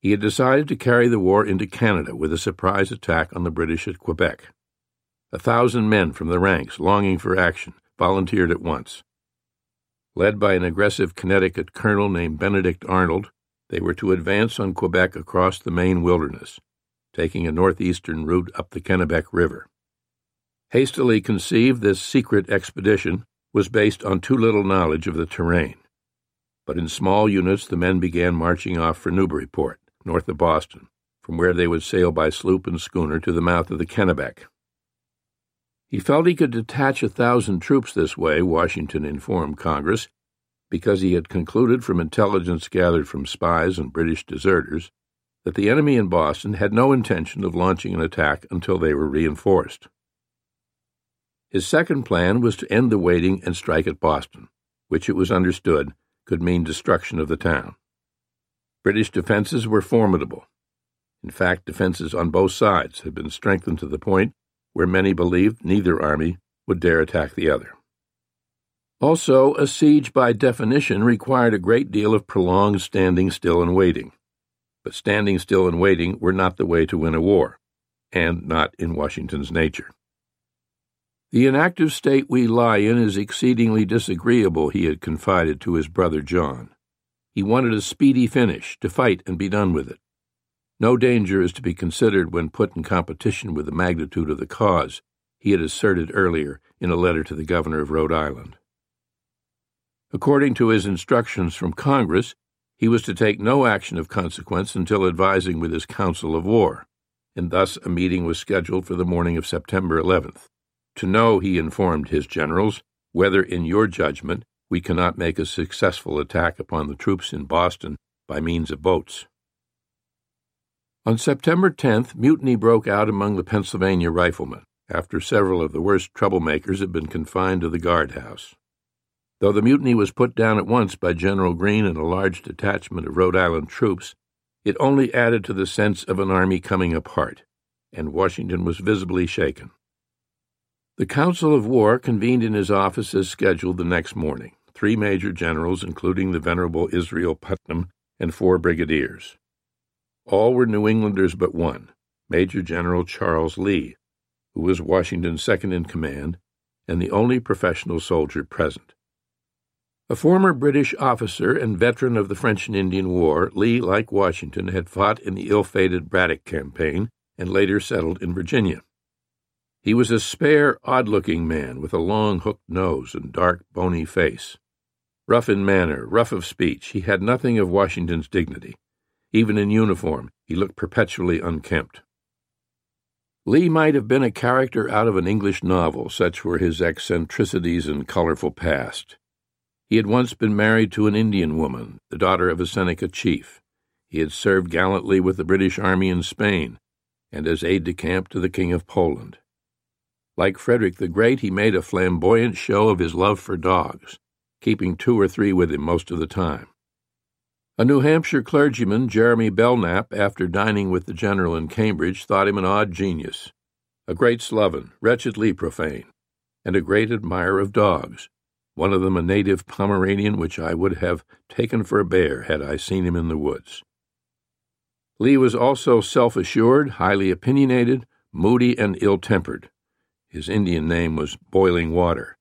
He had decided to carry the war into Canada with a surprise attack on the British at Quebec. A thousand men from the ranks, longing for action, volunteered at once. Led by an aggressive Connecticut colonel named Benedict Arnold, they were to advance on Quebec across the Maine wilderness, taking a northeastern route up the Kennebec River. Hastily conceived, this secret expedition was based on too little knowledge of the terrain. But in small units, the men began marching off for Newburyport north of Boston, from where they would sail by sloop and schooner to the mouth of the Kennebec. He felt he could detach a thousand troops this way, Washington informed Congress, because he had concluded from intelligence gathered from spies and British deserters that the enemy in Boston had no intention of launching an attack until they were reinforced. His second plan was to end the waiting and strike at Boston, which it was understood could mean destruction of the town. British defenses were formidable. In fact, defenses on both sides had been strengthened to the point where many believed neither army would dare attack the other. Also, a siege by definition required a great deal of prolonged standing still and waiting. But standing still and waiting were not the way to win a war, and not in Washington's nature. The inactive state we lie in is exceedingly disagreeable, he had confided to his brother John. He wanted a speedy finish, to fight and be done with it. No danger is to be considered when put in competition with the magnitude of the cause, he had asserted earlier in a letter to the governor of Rhode Island. According to his instructions from Congress, he was to take no action of consequence until advising with his council of war, and thus a meeting was scheduled for the morning of September 11th. To know, he informed his generals, whether in your judgment we cannot make a successful attack upon the troops in Boston by means of boats. On September 10th, mutiny broke out among the Pennsylvania riflemen after several of the worst troublemakers had been confined to the guardhouse. Though the mutiny was put down at once by General Greene and a large detachment of Rhode Island troops, it only added to the sense of an army coming apart, and Washington was visibly shaken. The Council of War convened in his office as scheduled the next morning three major generals, including the venerable Israel Putnam, and four brigadiers. All were New Englanders but one, Major General Charles Lee, who was Washington's second in command and the only professional soldier present. A former British officer and veteran of the French and Indian War, Lee, like Washington, had fought in the ill fated Braddock campaign and later settled in Virginia. He was a spare, odd looking man with a long hooked nose and dark, bony face. Rough in manner, rough of speech, he had nothing of Washington's dignity. Even in uniform, he looked perpetually unkempt. Lee might have been a character out of an English novel, such were his eccentricities and colorful past. He had once been married to an Indian woman, the daughter of a Seneca chief. He had served gallantly with the British Army in Spain, and as aide de camp to the King of Poland. Like Frederick the Great, he made a flamboyant show of his love for dogs, keeping two or three with him most of the time. A New Hampshire clergyman, Jeremy Belknap, after dining with the general in Cambridge, thought him an odd genius, a great sloven, wretchedly profane, and a great admirer of dogs, one of them a native Pomeranian which I would have taken for a bear had I seen him in the woods. Lee was also self assured, highly opinionated, moody, and ill tempered. His Indian name was Boiling Water,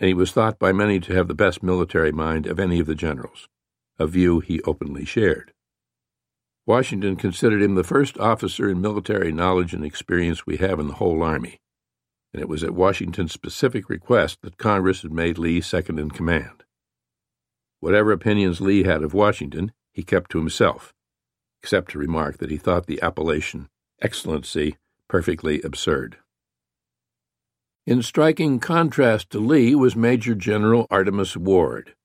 and he was thought by many to have the best military mind of any of the generals a view he openly shared. Washington considered him the first officer in military knowledge and experience we have in the whole Army, and it was at Washington's specific request that Congress had made Lee second in command. Whatever opinions Lee had of Washington, he kept to himself, except to remark that he thought the appellation Excellency perfectly absurd. In striking contrast to Lee was Major General Artemas Ward,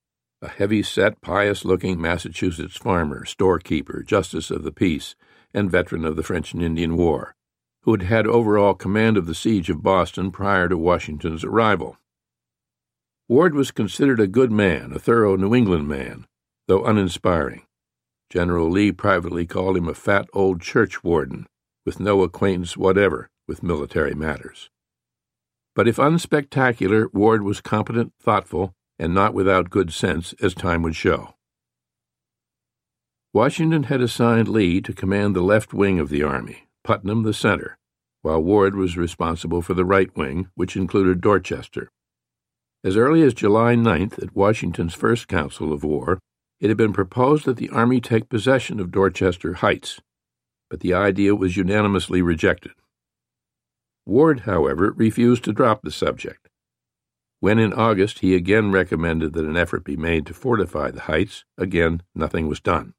a heavy set, pious looking Massachusetts farmer, storekeeper, justice of the peace, and veteran of the French and Indian War, who had had overall command of the siege of Boston prior to Washington's arrival. Ward was considered a good man, a thorough New England man, though uninspiring. General Lee privately called him a fat old church warden, with no acquaintance whatever with military matters. But if unspectacular, Ward was competent, thoughtful, and not without good sense, as time would show. Washington had assigned Lee to command the left wing of the army, Putnam the center, while Ward was responsible for the right wing, which included Dorchester. As early as July 9th, at Washington's first council of war, it had been proposed that the army take possession of Dorchester Heights, but the idea was unanimously rejected. Ward, however, refused to drop the subject. When in August he again recommended that an effort be made to fortify the heights, again nothing was done.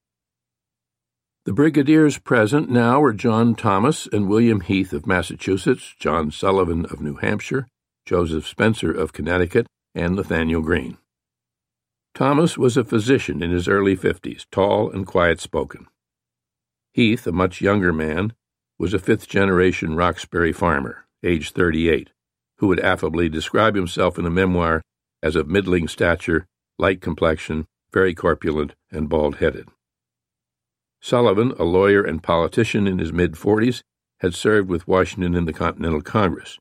The brigadiers present now were John Thomas and William Heath of Massachusetts, John Sullivan of New Hampshire, Joseph Spencer of Connecticut, and Nathanael Greene. Thomas was a physician in his early fifties, tall and quiet spoken. Heath, a much younger man, was a fifth generation Roxbury farmer, aged 38, who would affably describe himself in a memoir as of middling stature, light complexion, very corpulent, and bald headed. Sullivan, a lawyer and politician in his mid 40s, had served with Washington in the Continental Congress,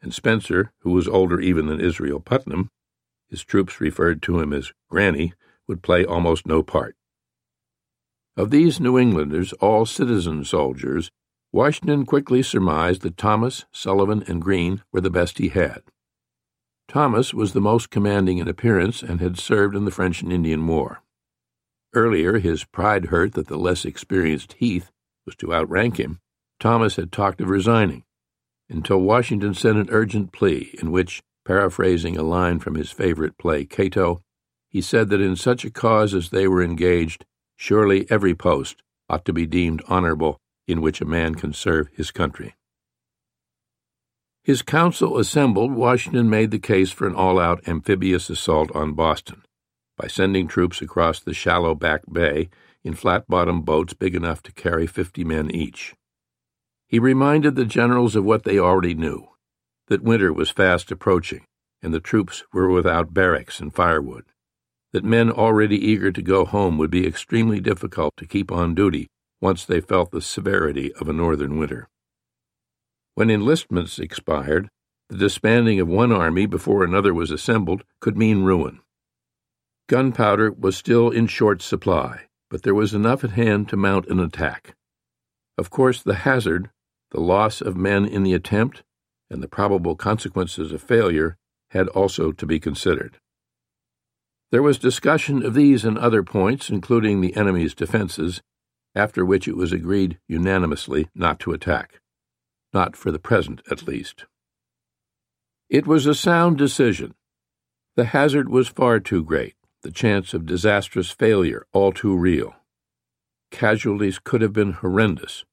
and Spencer, who was older even than Israel Putnam, his troops referred to him as Granny, would play almost no part. Of these New Englanders, all citizen soldiers, Washington quickly surmised that Thomas, Sullivan, and Greene were the best he had. Thomas was the most commanding in appearance and had served in the French and Indian War. Earlier, his pride hurt that the less experienced Heath was to outrank him. Thomas had talked of resigning, until Washington sent an urgent plea in which, paraphrasing a line from his favorite play, Cato, he said that in such a cause as they were engaged, surely every post ought to be deemed honorable in which a man can serve his country. His council assembled, Washington made the case for an all out amphibious assault on Boston by sending troops across the shallow back bay in flat bottomed boats big enough to carry fifty men each. He reminded the generals of what they already knew that winter was fast approaching, and the troops were without barracks and firewood, that men already eager to go home would be extremely difficult to keep on duty once they felt the severity of a northern winter. When enlistments expired, the disbanding of one army before another was assembled could mean ruin. Gunpowder was still in short supply, but there was enough at hand to mount an attack. Of course, the hazard, the loss of men in the attempt, and the probable consequences of failure had also to be considered. There was discussion of these and other points, including the enemy's defenses, after which it was agreed unanimously not to attack. Not for the present, at least. It was a sound decision. The hazard was far too great. the chance of disastrous failure all too real. Casualties could have been horrendous.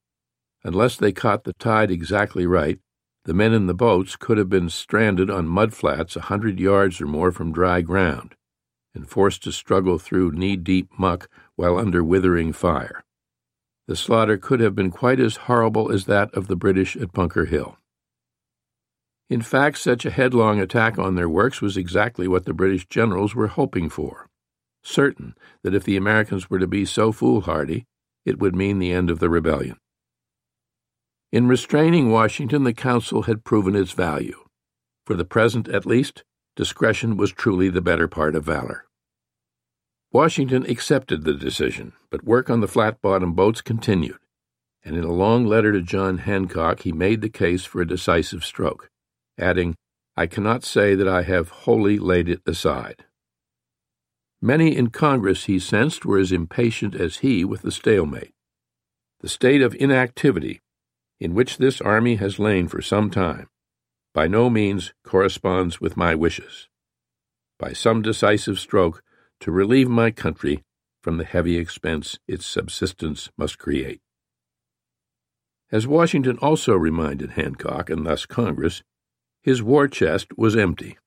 Unless they caught the tide exactly right, the men in the boats could have been stranded on mud flats a hundred yards or more from dry ground and forced to struggle through knee deep muck while under withering fire. The slaughter could have been quite as horrible as that of the British at Bunker Hill. In fact, such a headlong attack on their works was exactly what the British generals were hoping for, certain that if the Americans were to be so foolhardy, it would mean the end of the rebellion. In restraining Washington, the Council had proven its value. For the present, at least, discretion was truly the better part of valor. Washington accepted the decision, but work on the flat bottom boats continued, and in a long letter to John Hancock he made the case for a decisive stroke adding, I cannot say that I have wholly laid it aside. Many in Congress, he sensed, were as impatient as he with the stalemate. The state of inactivity in which this army has lain for some time by no means corresponds with my wishes. By some decisive stroke to relieve my country from the heavy expense its subsistence must create. As Washington also reminded Hancock, and thus Congress, his war chest was empty.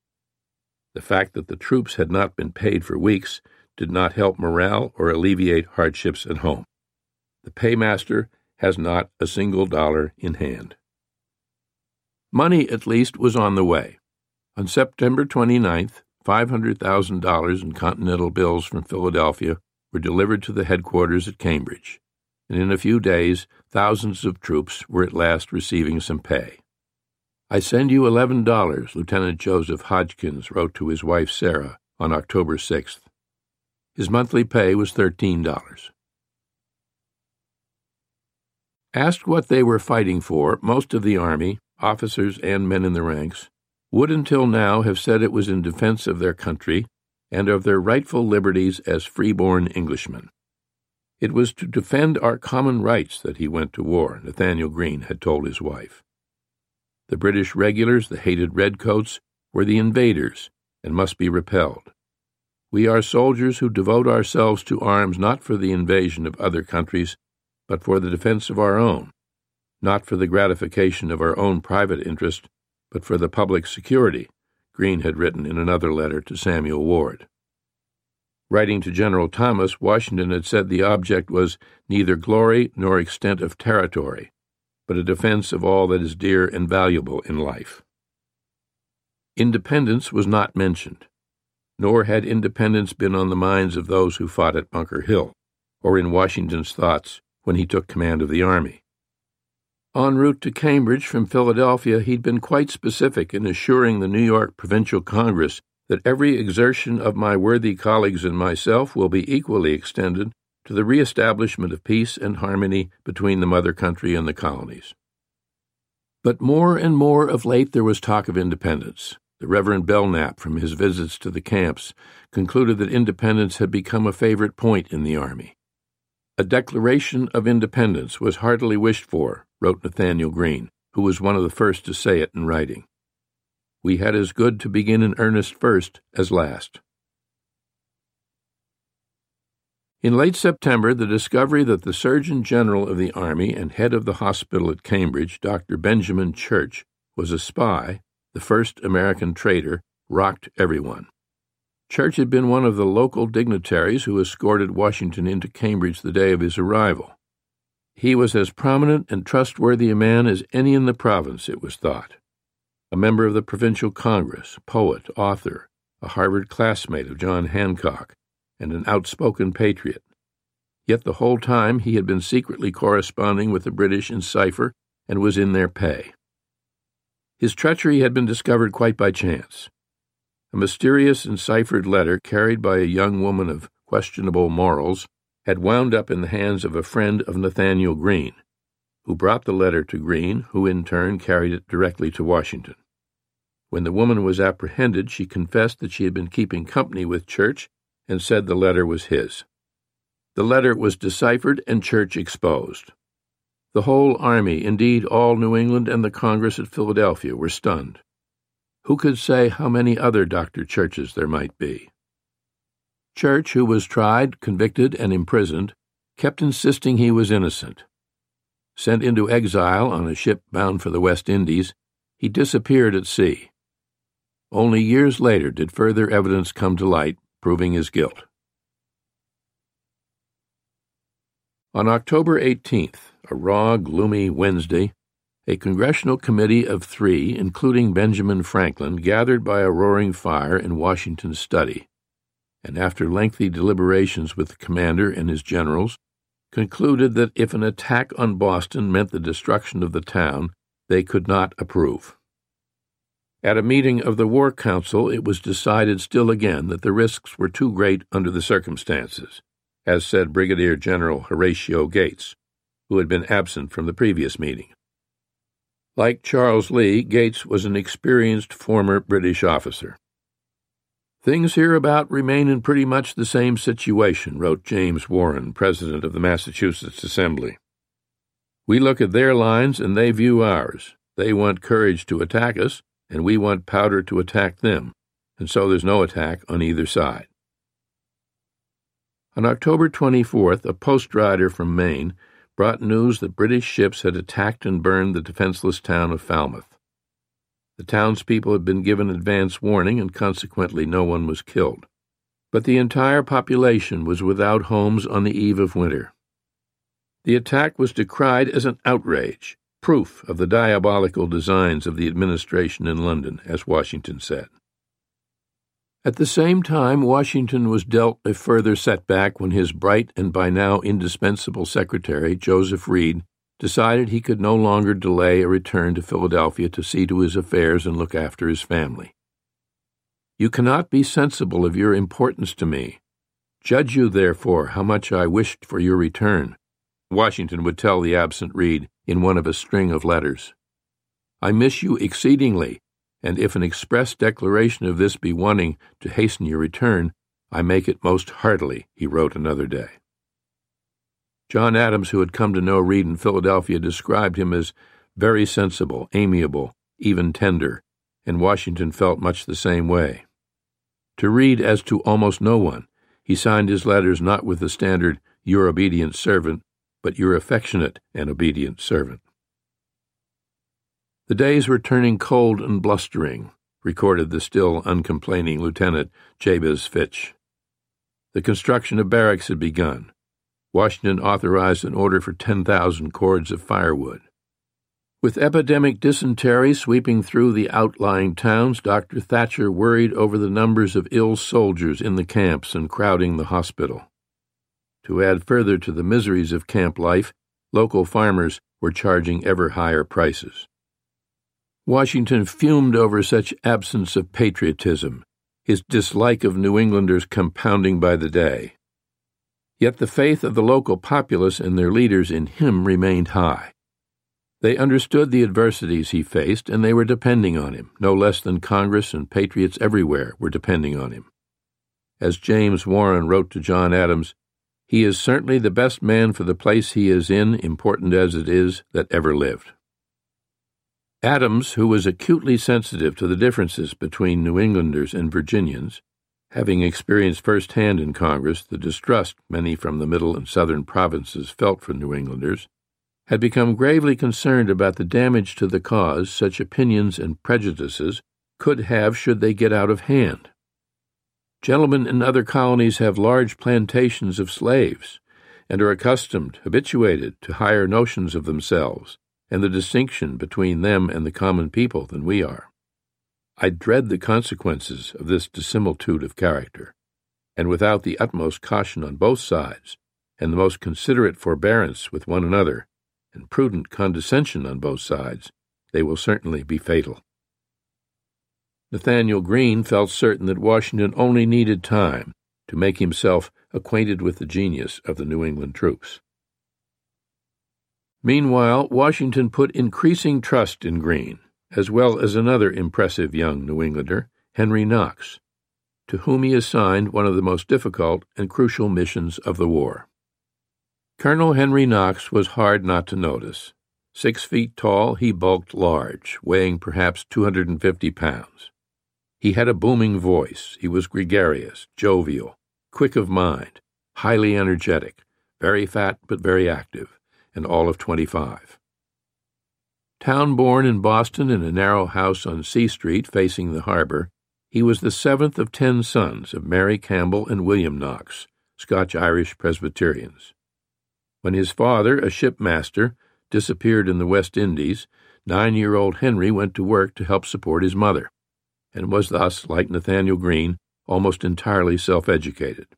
The fact that the troops had not been paid for weeks did not help morale or alleviate hardships at home. The paymaster has not a single dollar in hand. Money, at least, was on the way. On September 29th, $500,000 in Continental bills from Philadelphia were delivered to the headquarters at Cambridge, and in a few days, thousands of troops were at last receiving some pay. I send you eleven dollars, Lieutenant Joseph Hodgkins wrote to his wife Sarah on October 6th. His monthly pay was thirteen dollars. Asked what they were fighting for, most of the Army, officers and men in the ranks, would until now have said it was in defense of their country and of their rightful liberties as freeborn Englishmen. It was to defend our common rights that he went to war, Nathanael Greene had told his wife. The British regulars, the hated redcoats, were the invaders and must be repelled. We are soldiers who devote ourselves to arms not for the invasion of other countries, but for the defense of our own, not for the gratification of our own private interest, but for the public security, Greene had written in another letter to Samuel Ward. Writing to General Thomas, Washington had said the object was neither glory nor extent of territory, but a defense of all that is dear and valuable in life. Independence was not mentioned, nor had independence been on the minds of those who fought at Bunker Hill, or in Washington's thoughts when he took command of the army. En route to Cambridge from Philadelphia, he'd been quite specific in assuring the New York Provincial Congress that every exertion of my worthy colleagues and myself will be equally extended to the reestablishment of peace and harmony between the mother country and the colonies. But more and more of late there was talk of independence. The Reverend Belknap, from his visits to the camps, concluded that independence had become a favorite point in the Army. A declaration of independence was heartily wished for, wrote Nathanael Greene, who was one of the first to say it in writing. We had as good to begin in earnest first as last. In late September, the discovery that the Surgeon General of the Army and head of the hospital at Cambridge, Dr. Benjamin Church, was a spy, the first American traitor, rocked everyone. Church had been one of the local dignitaries who escorted Washington into Cambridge the day of his arrival. He was as prominent and trustworthy a man as any in the province, it was thought. A member of the Provincial Congress, poet, author, a Harvard classmate of John Hancock, and an outspoken patriot. Yet the whole time he had been secretly corresponding with the British in cipher and was in their pay. His treachery had been discovered quite by chance. A mysterious enciphered letter carried by a young woman of questionable morals had wound up in the hands of a friend of Nathanael Greene, who brought the letter to Greene, who in turn carried it directly to Washington. When the woman was apprehended, she confessed that she had been keeping company with Church and said the letter was his. The letter was deciphered and Church exposed. The whole army, indeed all New England and the Congress at Philadelphia, were stunned. Who could say how many other Dr. Churches there might be? Church, who was tried, convicted, and imprisoned, kept insisting he was innocent. Sent into exile on a ship bound for the West Indies, he disappeared at sea. Only years later did further evidence come to light proving his guilt. On October 18th, a raw, gloomy Wednesday, a congressional committee of three, including Benjamin Franklin, gathered by a roaring fire in Washington's study, and after lengthy deliberations with the commander and his generals, concluded that if an attack on Boston meant the destruction of the town, they could not approve. At a meeting of the War Council, it was decided still again that the risks were too great under the circumstances, as said Brigadier General Horatio Gates, who had been absent from the previous meeting. Like Charles Lee, Gates was an experienced former British officer. Things hereabout remain in pretty much the same situation, wrote James Warren, president of the Massachusetts Assembly. We look at their lines and they view ours. They want courage to attack us, and we want powder to attack them, and so there's no attack on either side. On October 24th, a post rider from Maine brought news that British ships had attacked and burned the defenseless town of Falmouth. The townspeople had been given advance warning, and consequently no one was killed. But the entire population was without homes on the eve of winter. The attack was decried as an outrage, proof of the diabolical designs of the administration in London, as Washington said. At the same time, Washington was dealt a further setback when his bright and by now indispensable secretary, Joseph Reed, decided he could no longer delay a return to Philadelphia to see to his affairs and look after his family. You cannot be sensible of your importance to me. Judge you, therefore, how much I wished for your return, Washington would tell the absent Reed in one of a string of letters. I miss you exceedingly, and if an express declaration of this be wanting to hasten your return, I make it most heartily, he wrote another day. John Adams, who had come to know Reed in Philadelphia, described him as very sensible, amiable, even tender, and Washington felt much the same way. To Reed, as to almost no one, he signed his letters not with the standard, your obedient servant, but your affectionate and obedient servant. The days were turning cold and blustering, recorded the still uncomplaining Lieutenant Jabez Fitch. The construction of barracks had begun. Washington authorized an order for 10,000 cords of firewood. With epidemic dysentery sweeping through the outlying towns, Dr. Thacher worried over the numbers of ill soldiers in the camps and crowding the hospital. To add further to the miseries of camp life, local farmers were charging ever higher prices. Washington fumed over such absence of patriotism, his dislike of New Englanders compounding by the day. Yet the faith of the local populace and their leaders in him remained high. They understood the adversities he faced, and they were depending on him, no less than Congress and patriots everywhere were depending on him. As James Warren wrote to John Adams, he is certainly the best man for the place he is in, important as it is, that ever lived. Adams, who was acutely sensitive to the differences between New Englanders and Virginians, having experienced firsthand in Congress the distrust many from the middle and southern provinces felt for New Englanders, had become gravely concerned about the damage to the cause such opinions and prejudices could have should they get out of hand. Gentlemen in other colonies have large plantations of slaves, and are accustomed, habituated to higher notions of themselves and the distinction between them and the common people than we are. I dread the consequences of this dissimilitude of character, and without the utmost caution on both sides, and the most considerate forbearance with one another, and prudent condescension on both sides, they will certainly be fatal. Nathanael Greene felt certain that Washington only needed time to make himself acquainted with the genius of the New England troops. Meanwhile, Washington put increasing trust in Greene, as well as another impressive young New Englander, Henry Knox, to whom he assigned one of the most difficult and crucial missions of the war. Colonel Henry Knox was hard not to notice. Six feet tall, he bulked large, weighing perhaps 250 pounds. He had a booming voice. He was gregarious, jovial, quick of mind, highly energetic, very fat but very active, and all of 25. Town born in Boston in a narrow house on Sea Street facing the harbor, he was the seventh of ten sons of Mary Campbell and William Knox, Scotch Irish Presbyterians. When his father, a shipmaster, disappeared in the West Indies, nine year old Henry went to work to help support his mother, and was thus, like Nathanael Greene, almost entirely self educated.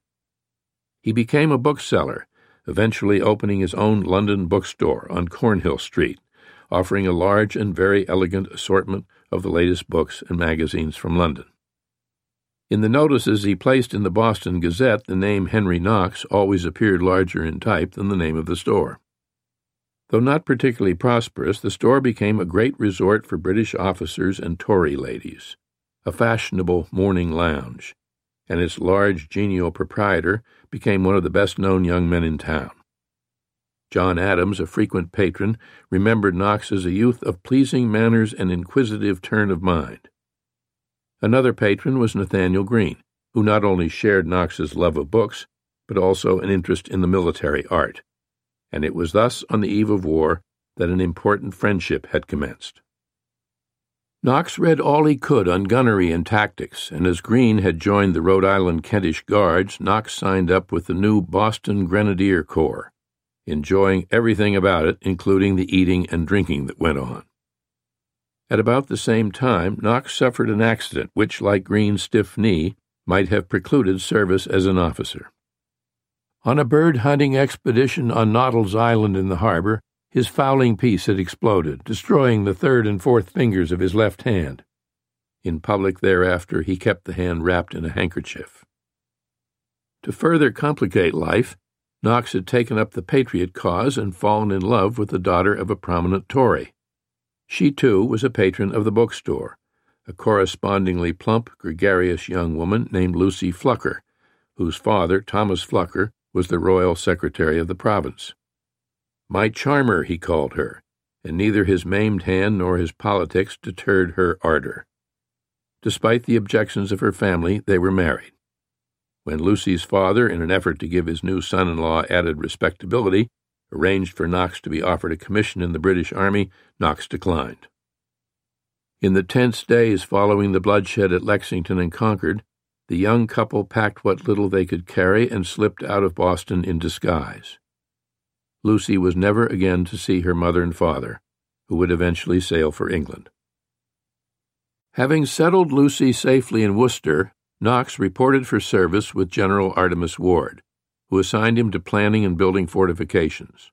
He became a bookseller, eventually opening his own London bookstore on Cornhill Street, offering a large and very elegant assortment of the latest books and magazines from London. In the notices he placed in the Boston Gazette, the name Henry Knox always appeared larger in type than the name of the store. Though not particularly prosperous, the store became a great resort for British officers and Tory ladies, a fashionable morning lounge, and its large, genial proprietor became one of the best known young men in town. John Adams, a frequent patron, remembered Knox as a youth of pleasing manners and inquisitive turn of mind. Another patron was Nathanael Greene, who not only shared Knox's love of books, but also an interest in the military art. And it was thus, on the eve of war, that an important friendship had commenced. Knox read all he could on gunnery and tactics, and as Greene had joined the Rhode Island Kentish Guards, Knox signed up with the new Boston Grenadier Corps, enjoying everything about it, including the eating and drinking that went on. At about the same time, Knox suffered an accident which, like Greene's stiff knee, might have precluded service as an officer. On a bird hunting expedition on Noddle's Island in the harbor, his fowling piece had exploded, destroying the third and fourth fingers of his left hand. In public thereafter, he kept the hand wrapped in a handkerchief. To further complicate life, Knox had taken up the Patriot cause and fallen in love with the daughter of a prominent Tory. She, too, was a patron of the bookstore, a correspondingly plump, gregarious young woman named Lucy Flucker, whose father, Thomas Flucker, was the royal secretary of the province. My charmer, he called her, and neither his maimed hand nor his politics deterred her ardor. Despite the objections of her family, they were married. When Lucy's father, in an effort to give his new son in law added respectability, arranged for Knox to be offered a commission in the British Army, Knox declined. In the tense days following the bloodshed at Lexington and Concord, the young couple packed what little they could carry and slipped out of Boston in disguise. Lucy was never again to see her mother and father, who would eventually sail for England. Having settled Lucy safely in Worcester, Knox reported for service with General Artemas Ward, who assigned him to planning and building fortifications.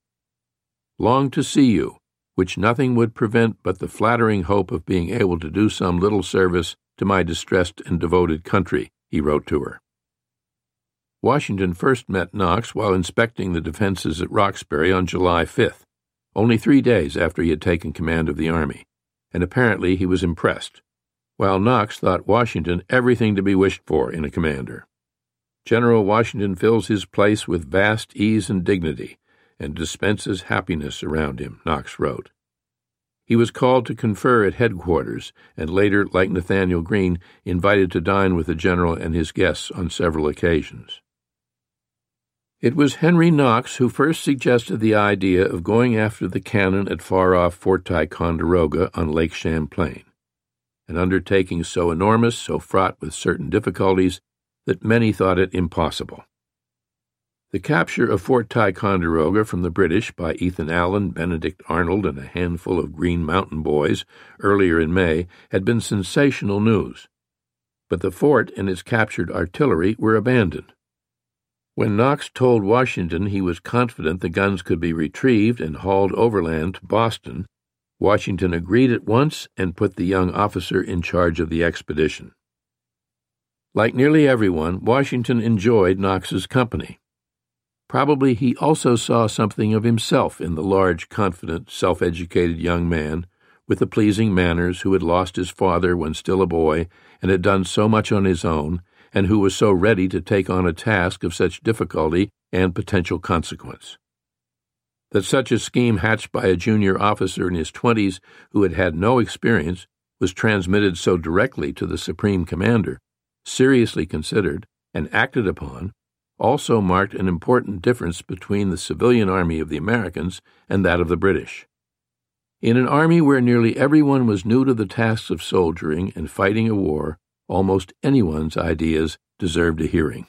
Long to see you, which nothing would prevent but the flattering hope of being able to do some little service to my distressed and devoted country, he wrote to her. Washington first met Knox while inspecting the defenses at Roxbury on July 5th, only three days after he had taken command of the army, and apparently he was impressed, while Knox thought Washington everything to be wished for in a commander. General Washington fills his place with vast ease and dignity, and dispenses happiness around him, Knox wrote. He was called to confer at headquarters, and later, like Nathanael Greene, invited to dine with the general and his guests on several occasions. It was Henry Knox who first suggested the idea of going after the cannon at far off Fort Ticonderoga on Lake Champlain, an undertaking so enormous, so fraught with certain difficulties, that many thought it impossible. The capture of Fort Ticonderoga from the British by Ethan Allen, Benedict Arnold, and a handful of Green Mountain boys earlier in May had been sensational news. But the fort and its captured artillery were abandoned. When Knox told Washington he was confident the guns could be retrieved and hauled overland to Boston, Washington agreed at once and put the young officer in charge of the expedition. Like nearly everyone, Washington enjoyed Knox's company. Probably he also saw something of himself in the large, confident, self educated young man with the pleasing manners who had lost his father when still a boy and had done so much on his own, and who was so ready to take on a task of such difficulty and potential consequence. That such a scheme hatched by a junior officer in his twenties who had had no experience was transmitted so directly to the Supreme Commander seriously considered, and acted upon, also marked an important difference between the civilian army of the Americans and that of the British. In an army where nearly everyone was new to the tasks of soldiering and fighting a war, almost anyone's ideas deserved a hearing.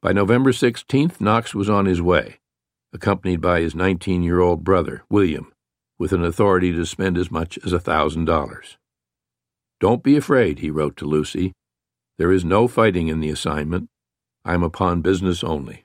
By November 16th, Knox was on his way, accompanied by his 19 year old brother, William, with an authority to spend as much as a $1,000. Don't be afraid, he wrote to Lucy. There is no fighting in the assignment. I am upon business only.